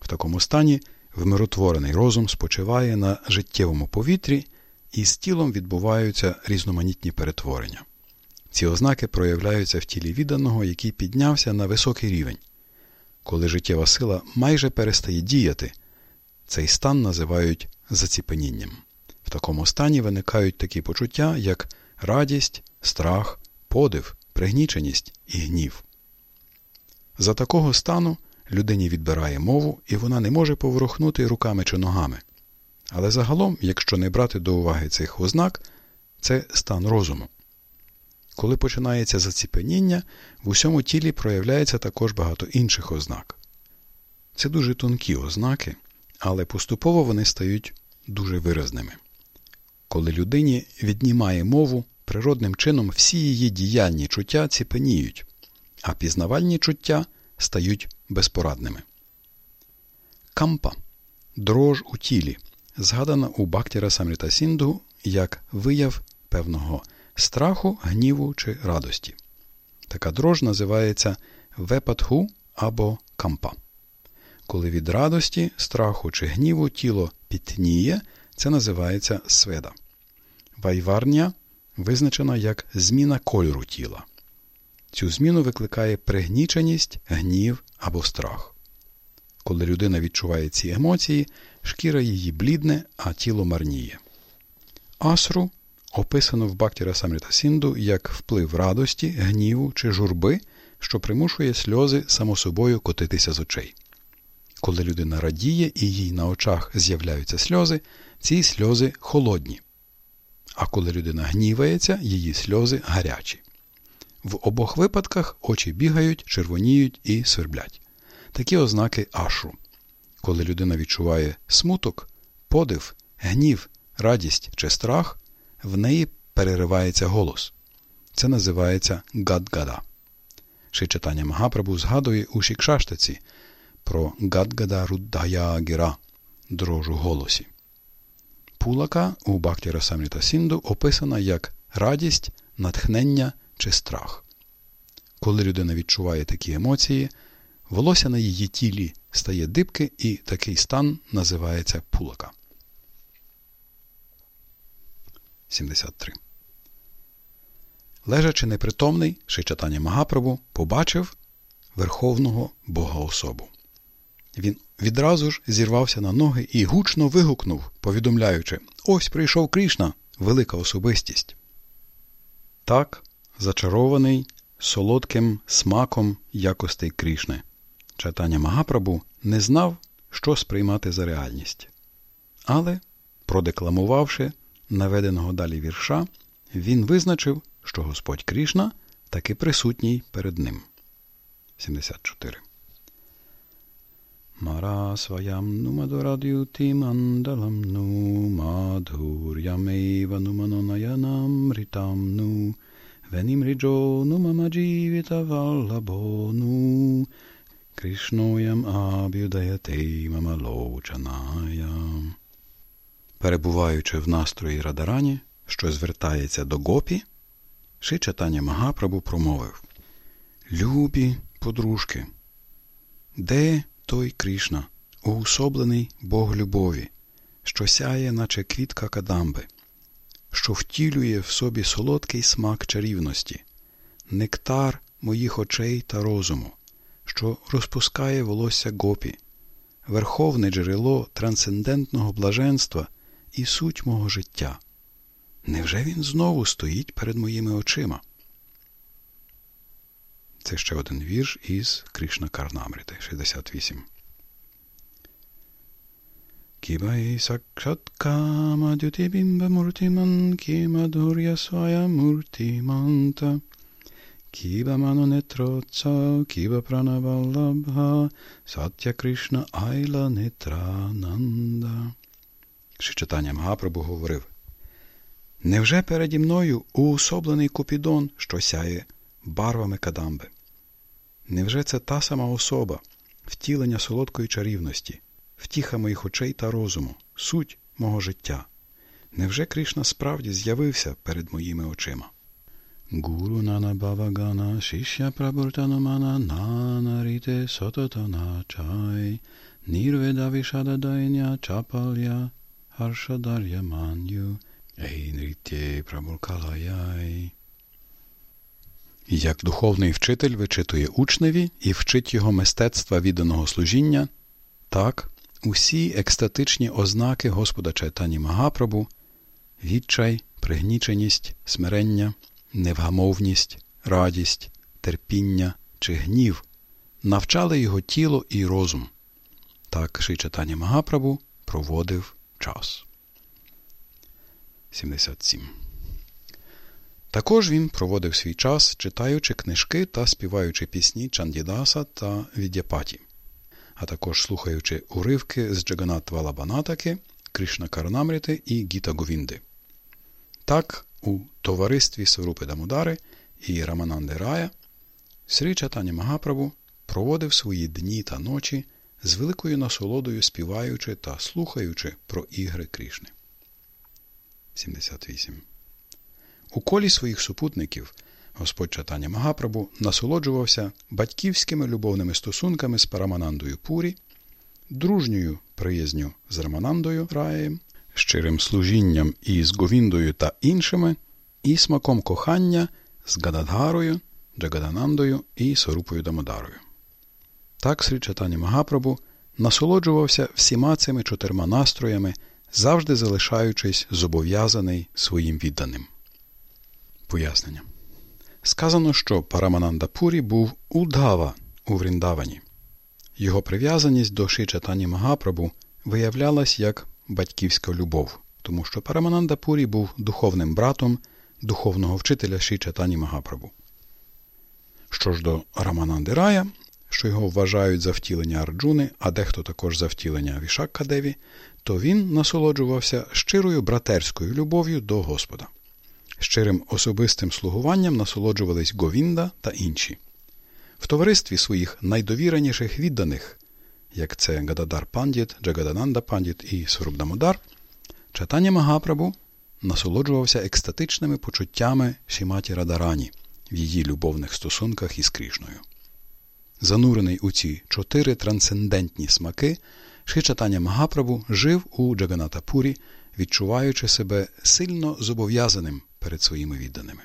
В такому стані вмиротворений розум спочиває на життєвому повітрі, і з тілом відбуваються різноманітні перетворення. Ці ознаки проявляються в тілі відданого, який піднявся на високий рівень. Коли життєва сила майже перестає діяти, цей стан називають заціпенінням. В такому стані виникають такі почуття, як радість, страх, подив, пригніченість і гнів. За такого стану людині відбирає мову, і вона не може поворухнути руками чи ногами. Але загалом, якщо не брати до уваги цих ознак, це стан розуму. Коли починається заціпеніння, в усьому тілі проявляється також багато інших ознак. Це дуже тонкі ознаки, але поступово вони стають дуже виразними. Коли людині віднімає мову, природним чином всі її діяльні чуття ціпеніють, а пізнавальні чуття стають безпорадними. Кампа дрож у тілі, згадана у Бактіра Самріта Сінду як вияв певного страху, гніву чи радості. Така дрож називається вепатху або кампа. Коли від радості, страху чи гніву тіло пітніє, це називається сведа. Вайварня визначена як зміна кольору тіла. Цю зміну викликає пригніченість, гнів або страх. Коли людина відчуває ці емоції, шкіра її блідне, а тіло марніє. Асру описано в Бактіра Самріта Сінду як вплив радості, гніву чи журби, що примушує сльози само собою котитися з очей. Коли людина радіє і їй на очах з'являються сльози, ці сльози холодні. А коли людина гнівається, її сльози гарячі. В обох випадках очі бігають, червоніють і сверблять. Такі ознаки ашу. Коли людина відчуває смуток, подив, гнів, радість чи страх, в неї переривається голос. Це називається гадгада. Читання Магапрабу згадує у Шікшаштаці про гадгада руддая дрожу голосі. Пулака у Бактіра Самріта Сінду описана як радість, натхнення чи страх. Коли людина відчуває такі емоції, волосся на її тілі стає дибки, і такий стан називається пулака. 73. Лежачи непритомний, Шичатаня Магапрабу побачив Верховного Бога особу. Він відразу ж зірвався на ноги і гучно вигукнув, повідомляючи Ось прийшов Крішна, велика особистість. Так, зачарований солодким смаком якостей Крішни. Читання Магапрабу не знав, що сприймати за реальність. Але, продекламувавши наведеного далі вірша, він визначив, що Господь Крішна таки присутній перед ним. 74. Мара своям нумадорадюти мандалам ну мадхур'ямейва нуманонаянам ритам ну венімріджо нумамаджівіта валлабо ну Кришноям аб'юдаятей мамалочанаям. Перебуваючи в настрої Радарані, що звертається до гопі, Ши читання Магапрабу промовив Любі подружки, де той Кришна, уособлений Бог любові, що сяє, наче квітка кадамби, що втілює в собі солодкий смак чарівності, нектар моїх очей та розуму, що розпускає волосся гопі, верховне джерело трансцендентного блаженства і суть мого життя. Невже він знову стоїть перед моїми очима? Це ще один вірш із Кришна Карнамрити 68. Кібай сакшаткама дютибімба муртиман кімадур'я своя муртиманта Кіба манонетроца, кіба пранавалабха, сатя Кришна айла нетрананда. Шичатання Магапрабу говорив Невже переді мною уособлений Купідон, що сяє барвами кадамби? Невже це та сама особа, втілення солодкої чарівності, втіха моїх очей та розуму, суть мого життя? Невже Кришна справді з'явився перед моїми очима? Гуру нана бавагана, шишя прабуртанамана, нанаріте сототана чай, нірведа вишада дайня, чапалya, харшадар'я маню, ейнрітє прабуркалаяй. Як духовний вчитель вичитує учневі і вчить його мистецтва відданого служіння, так усі екстатичні ознаки Господа Чайтані Магапрабу, відчай, пригніченість, смирення, невгамовність, радість, терпіння чи гнів навчали його тіло і розум. Так Шичатані Магапрабу проводив час. 77 також він проводив свій час, читаючи книжки та співаючи пісні Чандідаса та Відяпаті, а також слухаючи уривки з Джаганат Валабанатаки, Кришна Карнамрити і Гіта Говінди. Так, у товаристві Сварупи Дамудари і Рамананди Рая Срі Чатані Магапрабу проводив свої дні та ночі з великою насолодою співаючи та слухаючи про ігри Кришни. 78 у колі своїх супутників Господь Чатаня Магапрабу насолоджувався батьківськими любовними стосунками з Параманандою Пурі, дружньою приязню з Раманандою Раєм, щирим служінням із Говіндою та іншими, і смаком кохання з Гададгарою, Джагаданандою і Сорупою Дамодарою. Так Срі Чатані Магапрабу насолоджувався всіма цими чотирма настроями, завжди залишаючись зобов'язаний своїм відданим. Пояснення. Сказано, що Парамананда Пурі був удава у Вріндавані. Його прив'язаність до Шичатані Магапрабу виявлялась як батьківська любов, тому що Парамананда Пурі був духовним братом духовного вчителя Шичатані Магапрабу. Що ж до Рамананди Рая, що його вважають за втілення Арджуни, а дехто також за втілення Вішаккадеві, то він насолоджувався щирою братерською любов'ю до Господа. Щирим особистим слугуванням насолоджувались Говінда та інші. В товаристві своїх найдовіреніших відданих, як це Гададар Пандіт, Джагадананда Пандіт і Сурубдамодар, читання Магапрабу насолоджувався екстатичними почуттями Шіматі Радарані в її любовних стосунках із Крішною. Занурений у ці чотири трансцендентні смаки, Шичатання Магапрабу жив у Джаганатапурі, відчуваючи себе сильно зобов'язаним перед своїми відданими.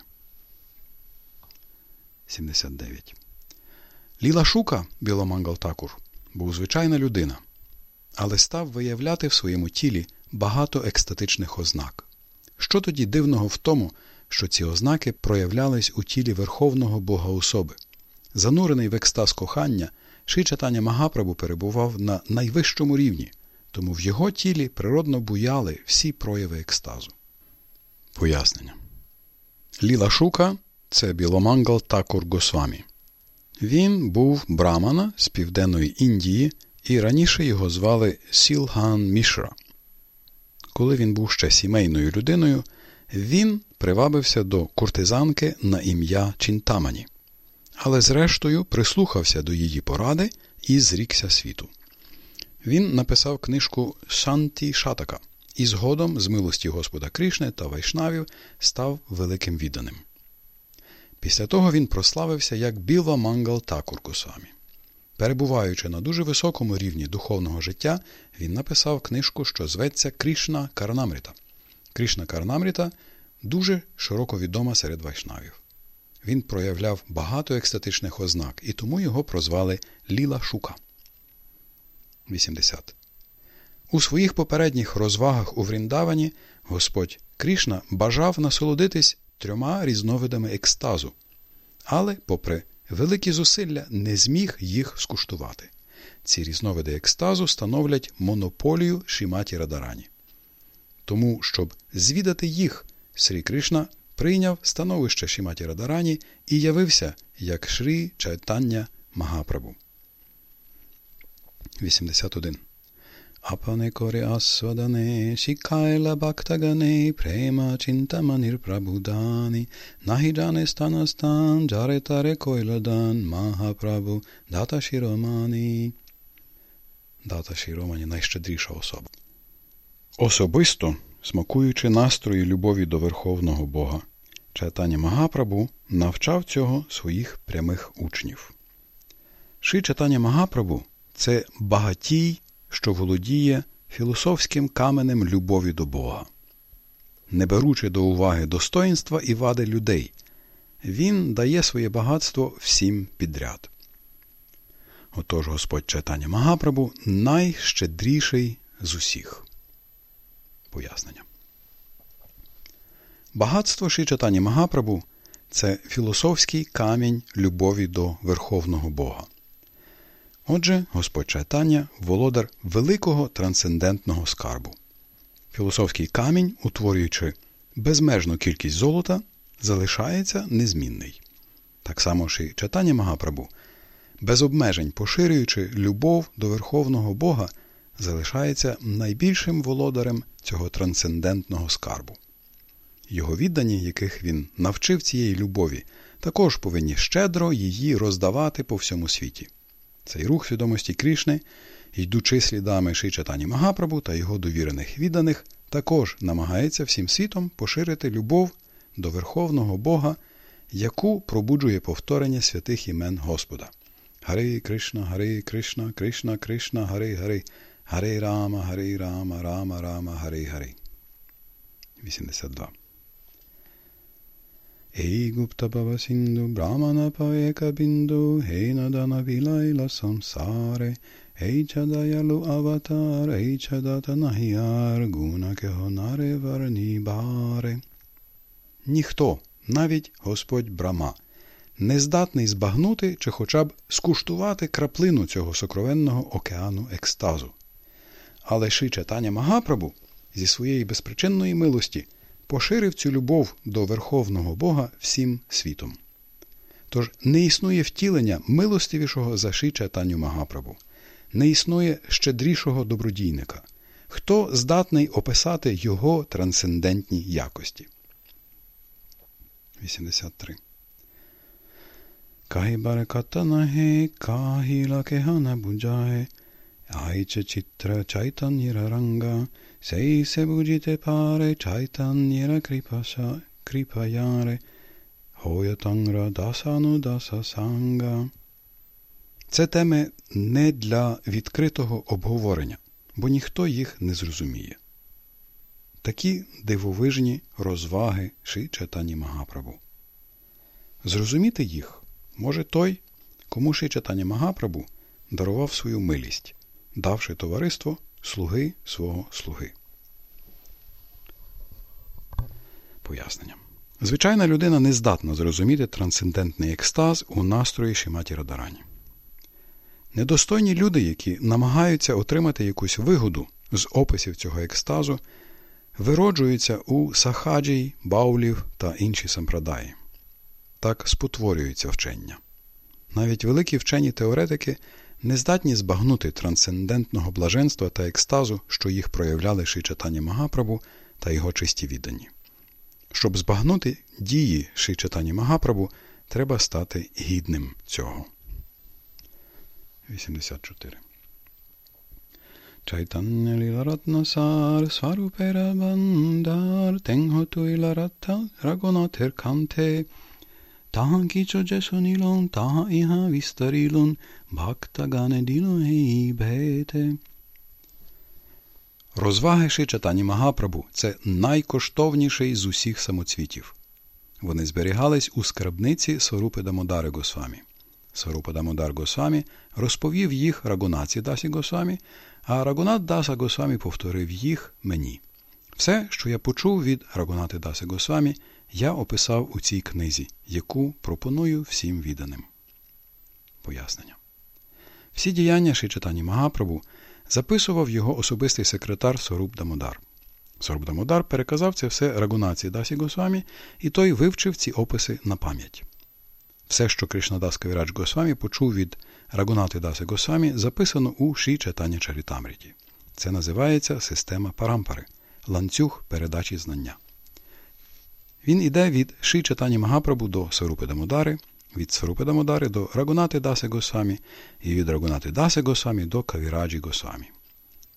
79. Ліла Шука, Такур, був звичайна людина, але став виявляти в своєму тілі багато екстатичних ознак. Що тоді дивного в тому, що ці ознаки проявлялись у тілі Верховного Бога особи? Занурений в екстаз кохання, Шрі Магапрабгу перебував на найвищому рівні, тому в його тілі природно буяли всі прояви екстазу. Пояснення. Ліла Шука це Білвамангал Тхакур Госвамі. Він був брахмана з Південної Індії, і раніше його звали Шілхан Мішра. Коли він був ще сімейною людиною, він привабився до куртизанки на ім'я Чінтамані, але зрештою прислухався до її поради і зрікся світу. Він написав книжку Шанті Шатака і згодом, з милості Господа Кришни та Вайшнавів, став великим відданим. Після того він прославився як Білвамангал Тхакур Госвамі. Перебуваючи на дуже високому рівні духовного життя, він написав книжку, що зветься Крішна Карнамріта. Крішна Карнамріта дуже широко відома серед вайшнавів. Він проявляв багато екстатичних ознак, і тому його прозвали Ліла Шука. 80. У своїх попередніх розвагах у Вріндавані Господь Крішна бажав насолодитись трьома різновидами екстазу, але, попри великі зусилля, не зміг їх скуштувати. Ці різновиди екстазу становлять монополію Шіматі Радарані. Тому, щоб звідати їх, Срі Кришна прийняв становище Шіматі Радарані і явився як Шрі Чайтання Магапрабу. 81 Apane kore asvadane shikaila bhaktagane prema chintamanir prabhudani nahi jane stanastan jaretare koiladan Mahaprabhu дата Шіромані. Дата Шіромані найщедріша особа. Особисто, смакуючи настрої любові до Верховного Бога, Чайтані Магапрабу навчав цього своїх прямих учнів. Ши Чайтані Магапрабу це багатій що володіє філософським каменем любові до Бога. Не беручи до уваги достоїнства і вади людей, він дає своє багатство всім підряд. Отож Господь читання Магапрабу найщедріший з усіх. Пояснення. Багатство читання Магапрабу це філософський камінь любові до Верховного Бога. Отже, Господь Чайтання – володар великого трансцендентного скарбу. Філософський камінь, утворюючи безмежну кількість золота, залишається незмінний. Так само ж і читання Магапрабу, без обмежень поширюючи любов до Верховного Бога, залишається найбільшим володарем цього трансцендентного скарбу. Його віддані, яких він навчив цієї любові, також повинні щедро її роздавати по всьому світі. Цей рух свідомості Крішни, йдучи слідами Шичатані Магапрабу та його довірених відданих, також намагається всім світом поширити любов до Верховного Бога, яку пробуджує повторення святих імен Господа. Хари Кришна, Хари Кришна, Кришна, Кришна, Хари Хари, Хари Рама, Хари Рама, Рама Рама, Хари Хари. 82. Ей гупта бава синду брамана паека бинду хейнадана вілайла самсаре Ей чадаялу аватар, ей чадата нахіар, гуна кегонаре варні баре. Ніхто, навіть Господь Брама, не здатний збагнути чи хоча б скуштувати краплину цього сокровенного океану екстазу. Але Ши Чатаня Магапрабу зі своєї безпричинної милості поширив цю любов до Верховного Бога всім світом. Тож не існує втілення милостивішого за Ши Чатаню Магапрабу, не існує щедрішого добродійника, хто здатний описати його трансцендентні якості. 83 Kahi barakata nahe, kahi lakehana bujahe, aicha chitra chaitanyira ranga, sei se bujite pare chaitanyira kripasa, kripayare, hoyatangra dasanu dasa санга. Це теми не для відкритого обговорення, бо ніхто їх не зрозуміє. Такі дивовижні розваги Ши Чатані Магапрабу. Зрозуміти їх може той, кому Ши Чатані Магапрабу дарував свою милість, давши товариство слуги свого слуги. Пояснення. Звичайна людина не здатна зрозуміти трансцендентний екстаз у настрої Шиматі Радарані. Недостойні люди, які намагаються отримати якусь вигоду з описів цього екстазу, вироджуються у сахаджій, баулів та інші сампрадаї. Так спотворюється вчення. Навіть великі вчені теоретики не здатні збагнути трансцендентного блаженства та екстазу, що їх проявляли Шичатані Магапрабу та його чисті віддані. Щоб збагнути дії Шичатані Магапрабу, треба стати гідним цього. 84. Chaitanya Lila Ratna Sar Svarupera Bandar Tenghotu Ila Ratta Ragonathir Tahan Kicho Jesonilon Taha Iha Vistarilon Bhakta Gane Dilo Hei Bhete Розваги Шичатані Магапрабу це найкоштовніший з усіх самоцвітів. Вони зберігались у скарбниці Сорупи Дамодари Госвамі. Сарупа Дамодар Госвамі розповів їх Рагунаці Дасі Госвамі, а Рагунат Даса Госвамі повторив їх мені. Все, що я почув від Рагунати Даси Госвамі, я описав у цій книзі, яку пропоную всім відданим. Пояснення. Всі діяння Шичатані Магапрабу записував його особистий секретар Соруб Дамодар. Соруб Дамодар переказав це все Рагунаці Дасі Госвамі, і той вивчив ці описи на пам'ять. Все, що Кришнадас Кавірач Госвамі почув від Рагунати Даси Госвамі, записано у Ші Читання Чарітамріті. Це називається система парампари ланцюг передачі знання. Він іде від Ші Читані Магапрабу до Сарупи Дамодари, від Сарупи Дамодари до Рагунати Даси Госвамі і від Рагунати Даси Госвамі до Кавіраджі Госвамі.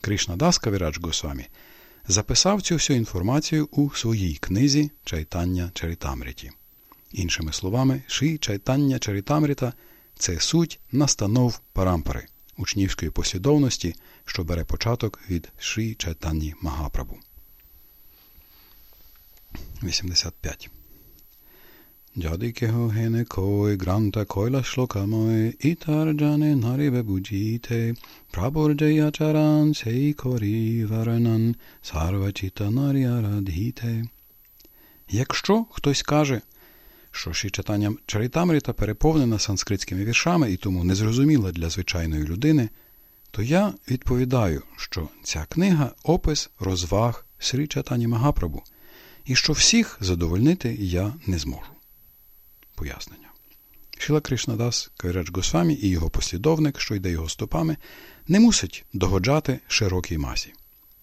Кришна Дас Кавірадж Госвамі записав цю всю інформацію у своїй книзі Чайтання Чарітамріті. Іншими словами, Ши Чайтання Чарітамріта це суть настанов парампари учнівської послідовності, що бере початок від Ши Чайтанні Магапрабу. 85. Джадикего гене гранта койла шлокамой ітарджане наріве буджіте праборджея чаран сей корі варанан сарвачіта наріарадгіте. Якщо хтось каже – що ще читання Чарітамріта переповнена санскритськими віршами і тому незрозуміла для звичайної людини, то я відповідаю, що ця книга опис розваг Срі Чатані Магапрабу, і що всіх задовольнити я не зможу. Пояснення. Шіла Кришнадас, Кайрач Госвамі і його послідовник, що йде його стопами, не мусить догоджати широкій масі.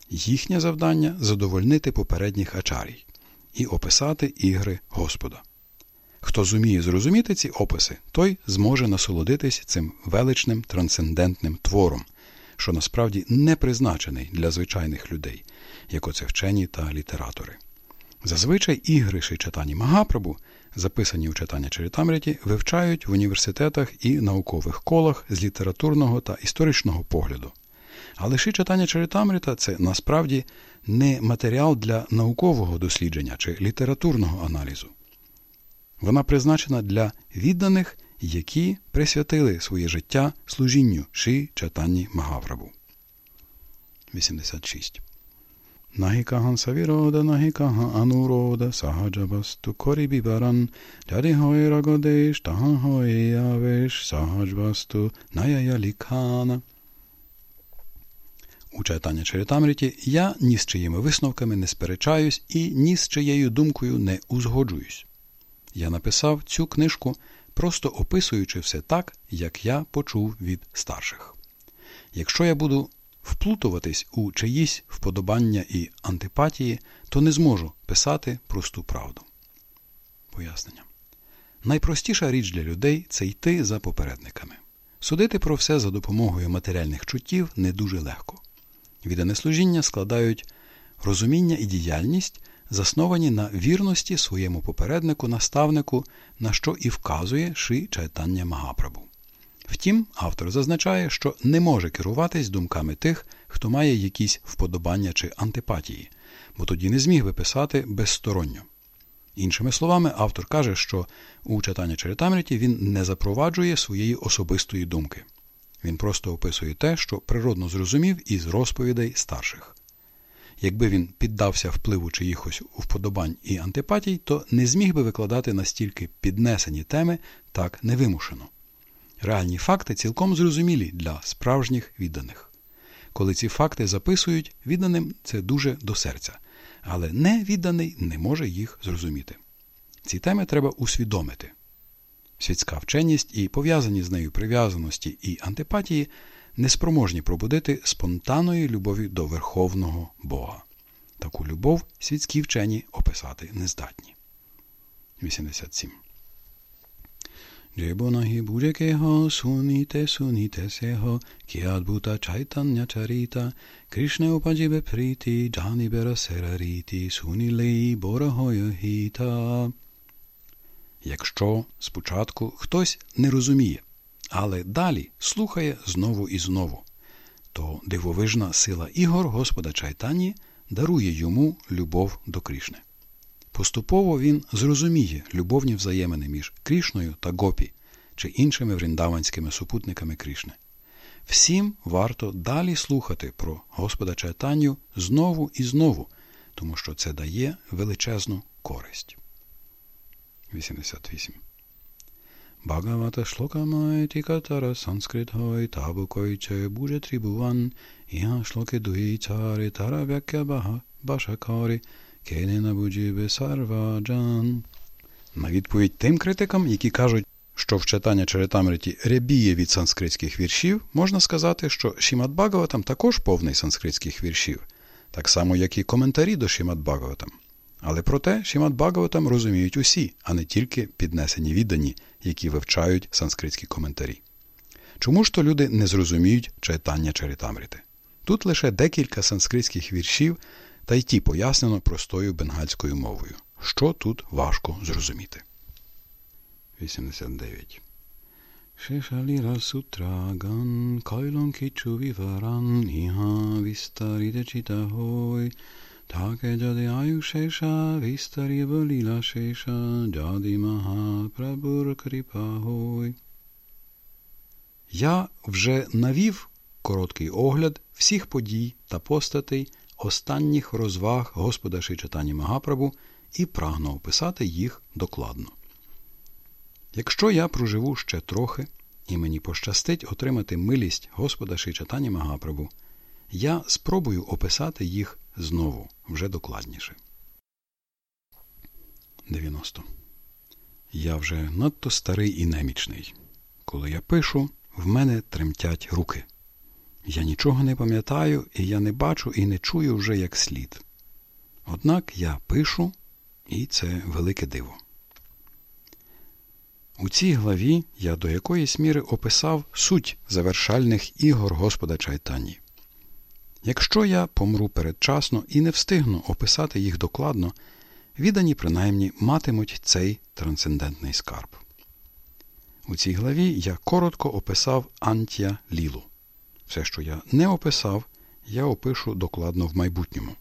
Їхнє завдання задовольнити попередніх ачарій і описати ігри Господа. Хто зуміє зрозуміти ці описи, той зможе насолодитись цим величним трансцендентним твором, що насправді не призначений для звичайних людей, як оце вчені та літератори. Зазвичай ігри читані Магапрабу, записані у читання Чарітамріті, вивчають в університетах і наукових колах з літературного та історичного погляду. Але ши читання Чаритамрита це насправді не матеріал для наукового дослідження чи літературного аналізу. Вона призначена для відданих, які присвятили своє життя служінню Ши Чатанні Магаврабу. 86. Савірода, нахікахан анурода, сагаджабасту корібібаран, джаді хой рагодеш, тахан хой явеш, сагаджбасту наяя лікхана. У читання Чаритамріті я ні з чиїми висновками не сперечаюсь і ні з чиєю думкою не узгоджуюсь. Я написав цю книжку, просто описуючи все так, як я почув від старших. Якщо я буду вплутуватись у чиїсь вподобання і антипатії, то не зможу писати просту правду. Пояснення. Найпростіша річ для людей це йти за попередниками. Судити про все за допомогою матеріальних чуттів не дуже легко. Віддане служіння складають розуміння і діяльність, засновані на вірності своєму попереднику, наставнику, на що і вказує Ши Чайтання Магапрабу. Втім, автор зазначає, що не може керуватись думками тих, хто має якісь вподобання чи антипатії, бо тоді не зміг би писати безсторонньо. Іншими словами, автор каже, що у читанні Чаритамріті він не запроваджує своєї особистої думки. Він просто описує те, що природно зрозумів із розповідей старших. Якби він піддався впливу чиїхось вподобань і антипатій, то не зміг би викладати настільки піднесені теми так невимушено. Реальні факти цілком зрозумілі для справжніх відданих. Коли ці факти записують, відданим це дуже до серця, але не відданий не може їх зрозуміти. Ці теми треба усвідомити. Світська вченість і пов'язані з нею прив'язаності і антипатії неспроможні пробудити спонтанної любові до Верховного Бога. Таку любов світські вчені описати не здатні. 87 Будь-якого суніте суніте сего, кіадбута чайтання чаріта, Кришне упаджібе пріті, джані бера сераріті, сунілеї борагою гіта. Якщо спочатку хтось не розуміє, але далі слухає знову і знову, то дивовижна сила ігор Господа Чайтані дарує йому любов до Крішни. Поступово він зрозуміє любовні взаємини між Крішною та Гопі чи іншими вріндаванськими супутниками Крішни. Всім варто далі слухати про Господа Чайтаню знову і знову, тому що це дає величезну користь. 88. Бхагавата шлокамай тікатара санскрит хой табу койче буде трибуван, іга шлоки дуї цари тара вякя башакари, На відповідь тим критикам, які кажуть, що в читання Чаритамриті рябіє від санскритських віршів, можна сказати, що Шімат Багаватам також повний санскритських віршів, так само, як і коментарі до Шімат Багаватам. Але проте Шімат Багаватам розуміють усі, а не тільки піднесені віддані, які вивчають санскритські коментарі. Чому ж то люди не зрозуміють читання Чаритамрити? Тут лише декілька санскритських віршів та й ті пояснено простою бенгальською мовою. Що тут важко зрозуміти. 89. Шешаліра сутраган, кайлон кічу віваран, іга вістаріде читагой, таке джади аю шеша, вістарі воліла шеша, джади маха прабур кріпагой. Я вже навів короткий огляд всіх подій та постатей, останніх розваг Господа Шичатані Магапрабу і прагну описати їх докладно. Якщо я проживу ще трохи, і мені пощастить отримати милість Господа Шичатані Магапрабу, я спробую описати їх знову вже докладніше. 90. Я вже надто старий і немічний. Коли я пишу, в мене тремтять руки. Я нічого не пам'ятаю, і я не бачу і не чую вже як слід. Однак я пишу, і це велике диво. У цій главі я до якоїсь міри описав суть завершальних ігор Господа Чайтані. Якщо я помру передчасно і не встигну описати їх докладно, віддані принаймні матимуть цей трансцендентний скарб. У цій главі я коротко описав Антія Лілу. Все, що я не описав, я опишу докладно в майбутньому.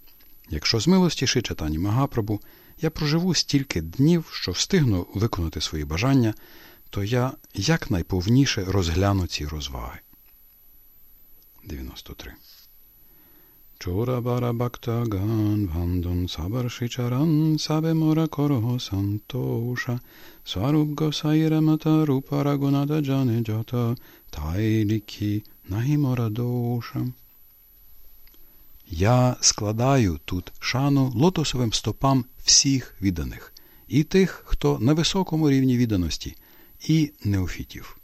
Якщо з милості Ши Чайтані Магапрабу я проживу стільки днів, що встигну виконати свої бажання, то я якнайповніше розгляну ці розваги. 93. Чора бактаган вандун сабар шичаран сабе мора корого сантоша сваруб госайра мата рупа рагунада джане джата тайлікі нагімора доша. Я складаю тут шану лотосовим стопам всіх відданих, і тих, хто на високому рівні відданості, і неофітів.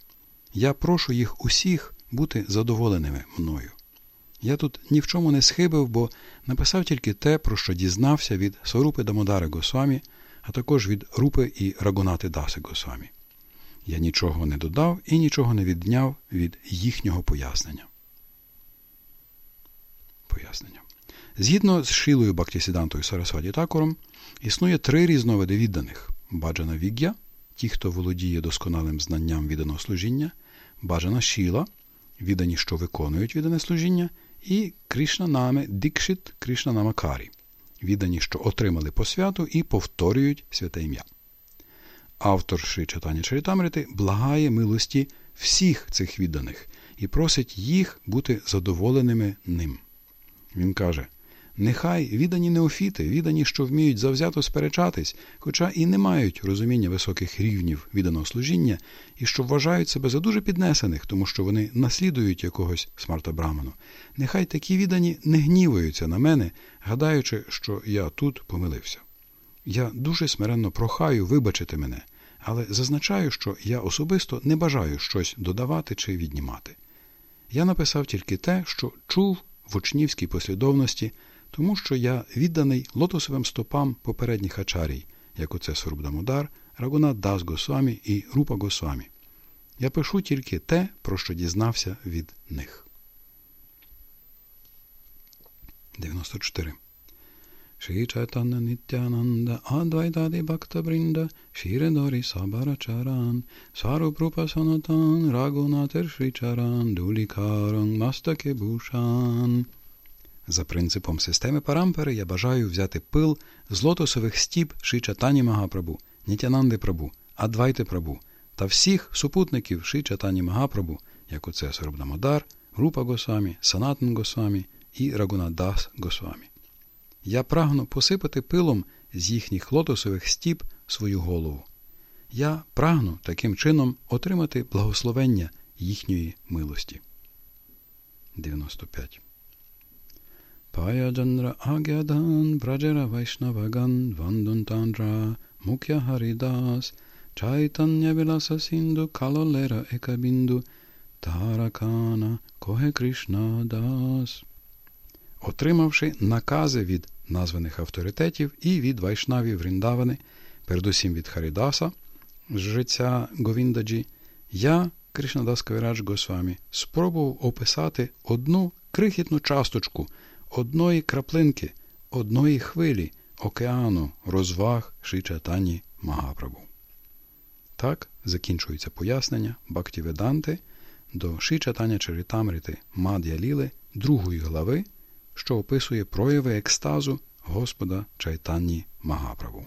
Я прошу їх усіх бути задоволеними мною. Я тут ні в чому не схибив, бо написав тільки те, про що дізнався від Сорупи Дамодари Госвамі, а також від Рупи і Рагунати Даси Госвамі. Я нічого не додав і нічого не відняв від їхнього пояснення. Пояснення. Згідно з Шилою Бактісідантою Сарасваді Такором, існує три різновиди відданих: баджана віг'я, ті, хто володіє досконалим знанням відданого служіння, баджана шіла, віддані, що виконують віддане служіння, і Кришнанами Дікшит Кришнанамакарі, віддані, що отримали посвяту і повторюють святе ім'я. Автор Ши Читання Чарітамрити благає милості всіх цих відданих і просить їх бути задоволеними ним. Він каже Нехай віддані неофіти, віддані, що вміють завзято сперечатись, хоча і не мають розуміння високих рівнів відданого служіння, і що вважають себе за дуже піднесених, тому що вони наслідують якогось смарта Браману. Нехай такі віддані не гніваються на мене, гадаючи, що я тут помилився. Я дуже смиренно прохаю вибачити мене, але зазначаю, що я особисто не бажаю щось додавати чи віднімати. Я написав тільки те, що чув в учнівській послідовності тому що я відданий лотосовим стопам попередніх ачарій, як оце Сурбдамудар, Рагунат Дас Госвамі і Рупа Госвамі. Я пишу тільки те, про що дізнався від них. 94. Шрі Чайтанна Нітянанда Адвайтади Бхакта Бринда Шіредорі Сабарачаран Сарупрупа Санатан Рагунатер Шрічаран Дулікаран Мастаке Бушан за принципом системи парампери я бажаю взяти пил з лотосових стіп Шичатані Магапрабу, Нітянанди Прабу, Адвайти Прабу та всіх супутників Шичатані Магапрабу, як оце Сарабдамодар, Рупа Госвамі, Санатан Госвамі і Рагунадас Госвамі. Я прагну посипати пилом з їхніх лотосових стіп свою голову. Я прагну таким чином отримати благословення їхньої милості. 95 Payajandra Agyadan Brajara Vaishnavagan Vanduntantra Mukhya Haridas Chaitanya Vilasa Sindhu Kalolera Ekabindu Таrakana Коге Кришна Дас. Отримавши накази від названих авторитетів і від вайшнавів Вріндавани, передусім від Харідаса, жреця Говіндаджі, я, Кришнадас Кавірадж Госвамі, спробував описати одну крихітну часточку одної краплинки, одної хвилі океану розваг Шичатані Магапрабу. Так закінчується пояснення Бактіведанти до Шичатаня Чаритамрити Мад'я Ліли другої глави, що описує прояви екстазу Господа Чайтанні Магапрабу.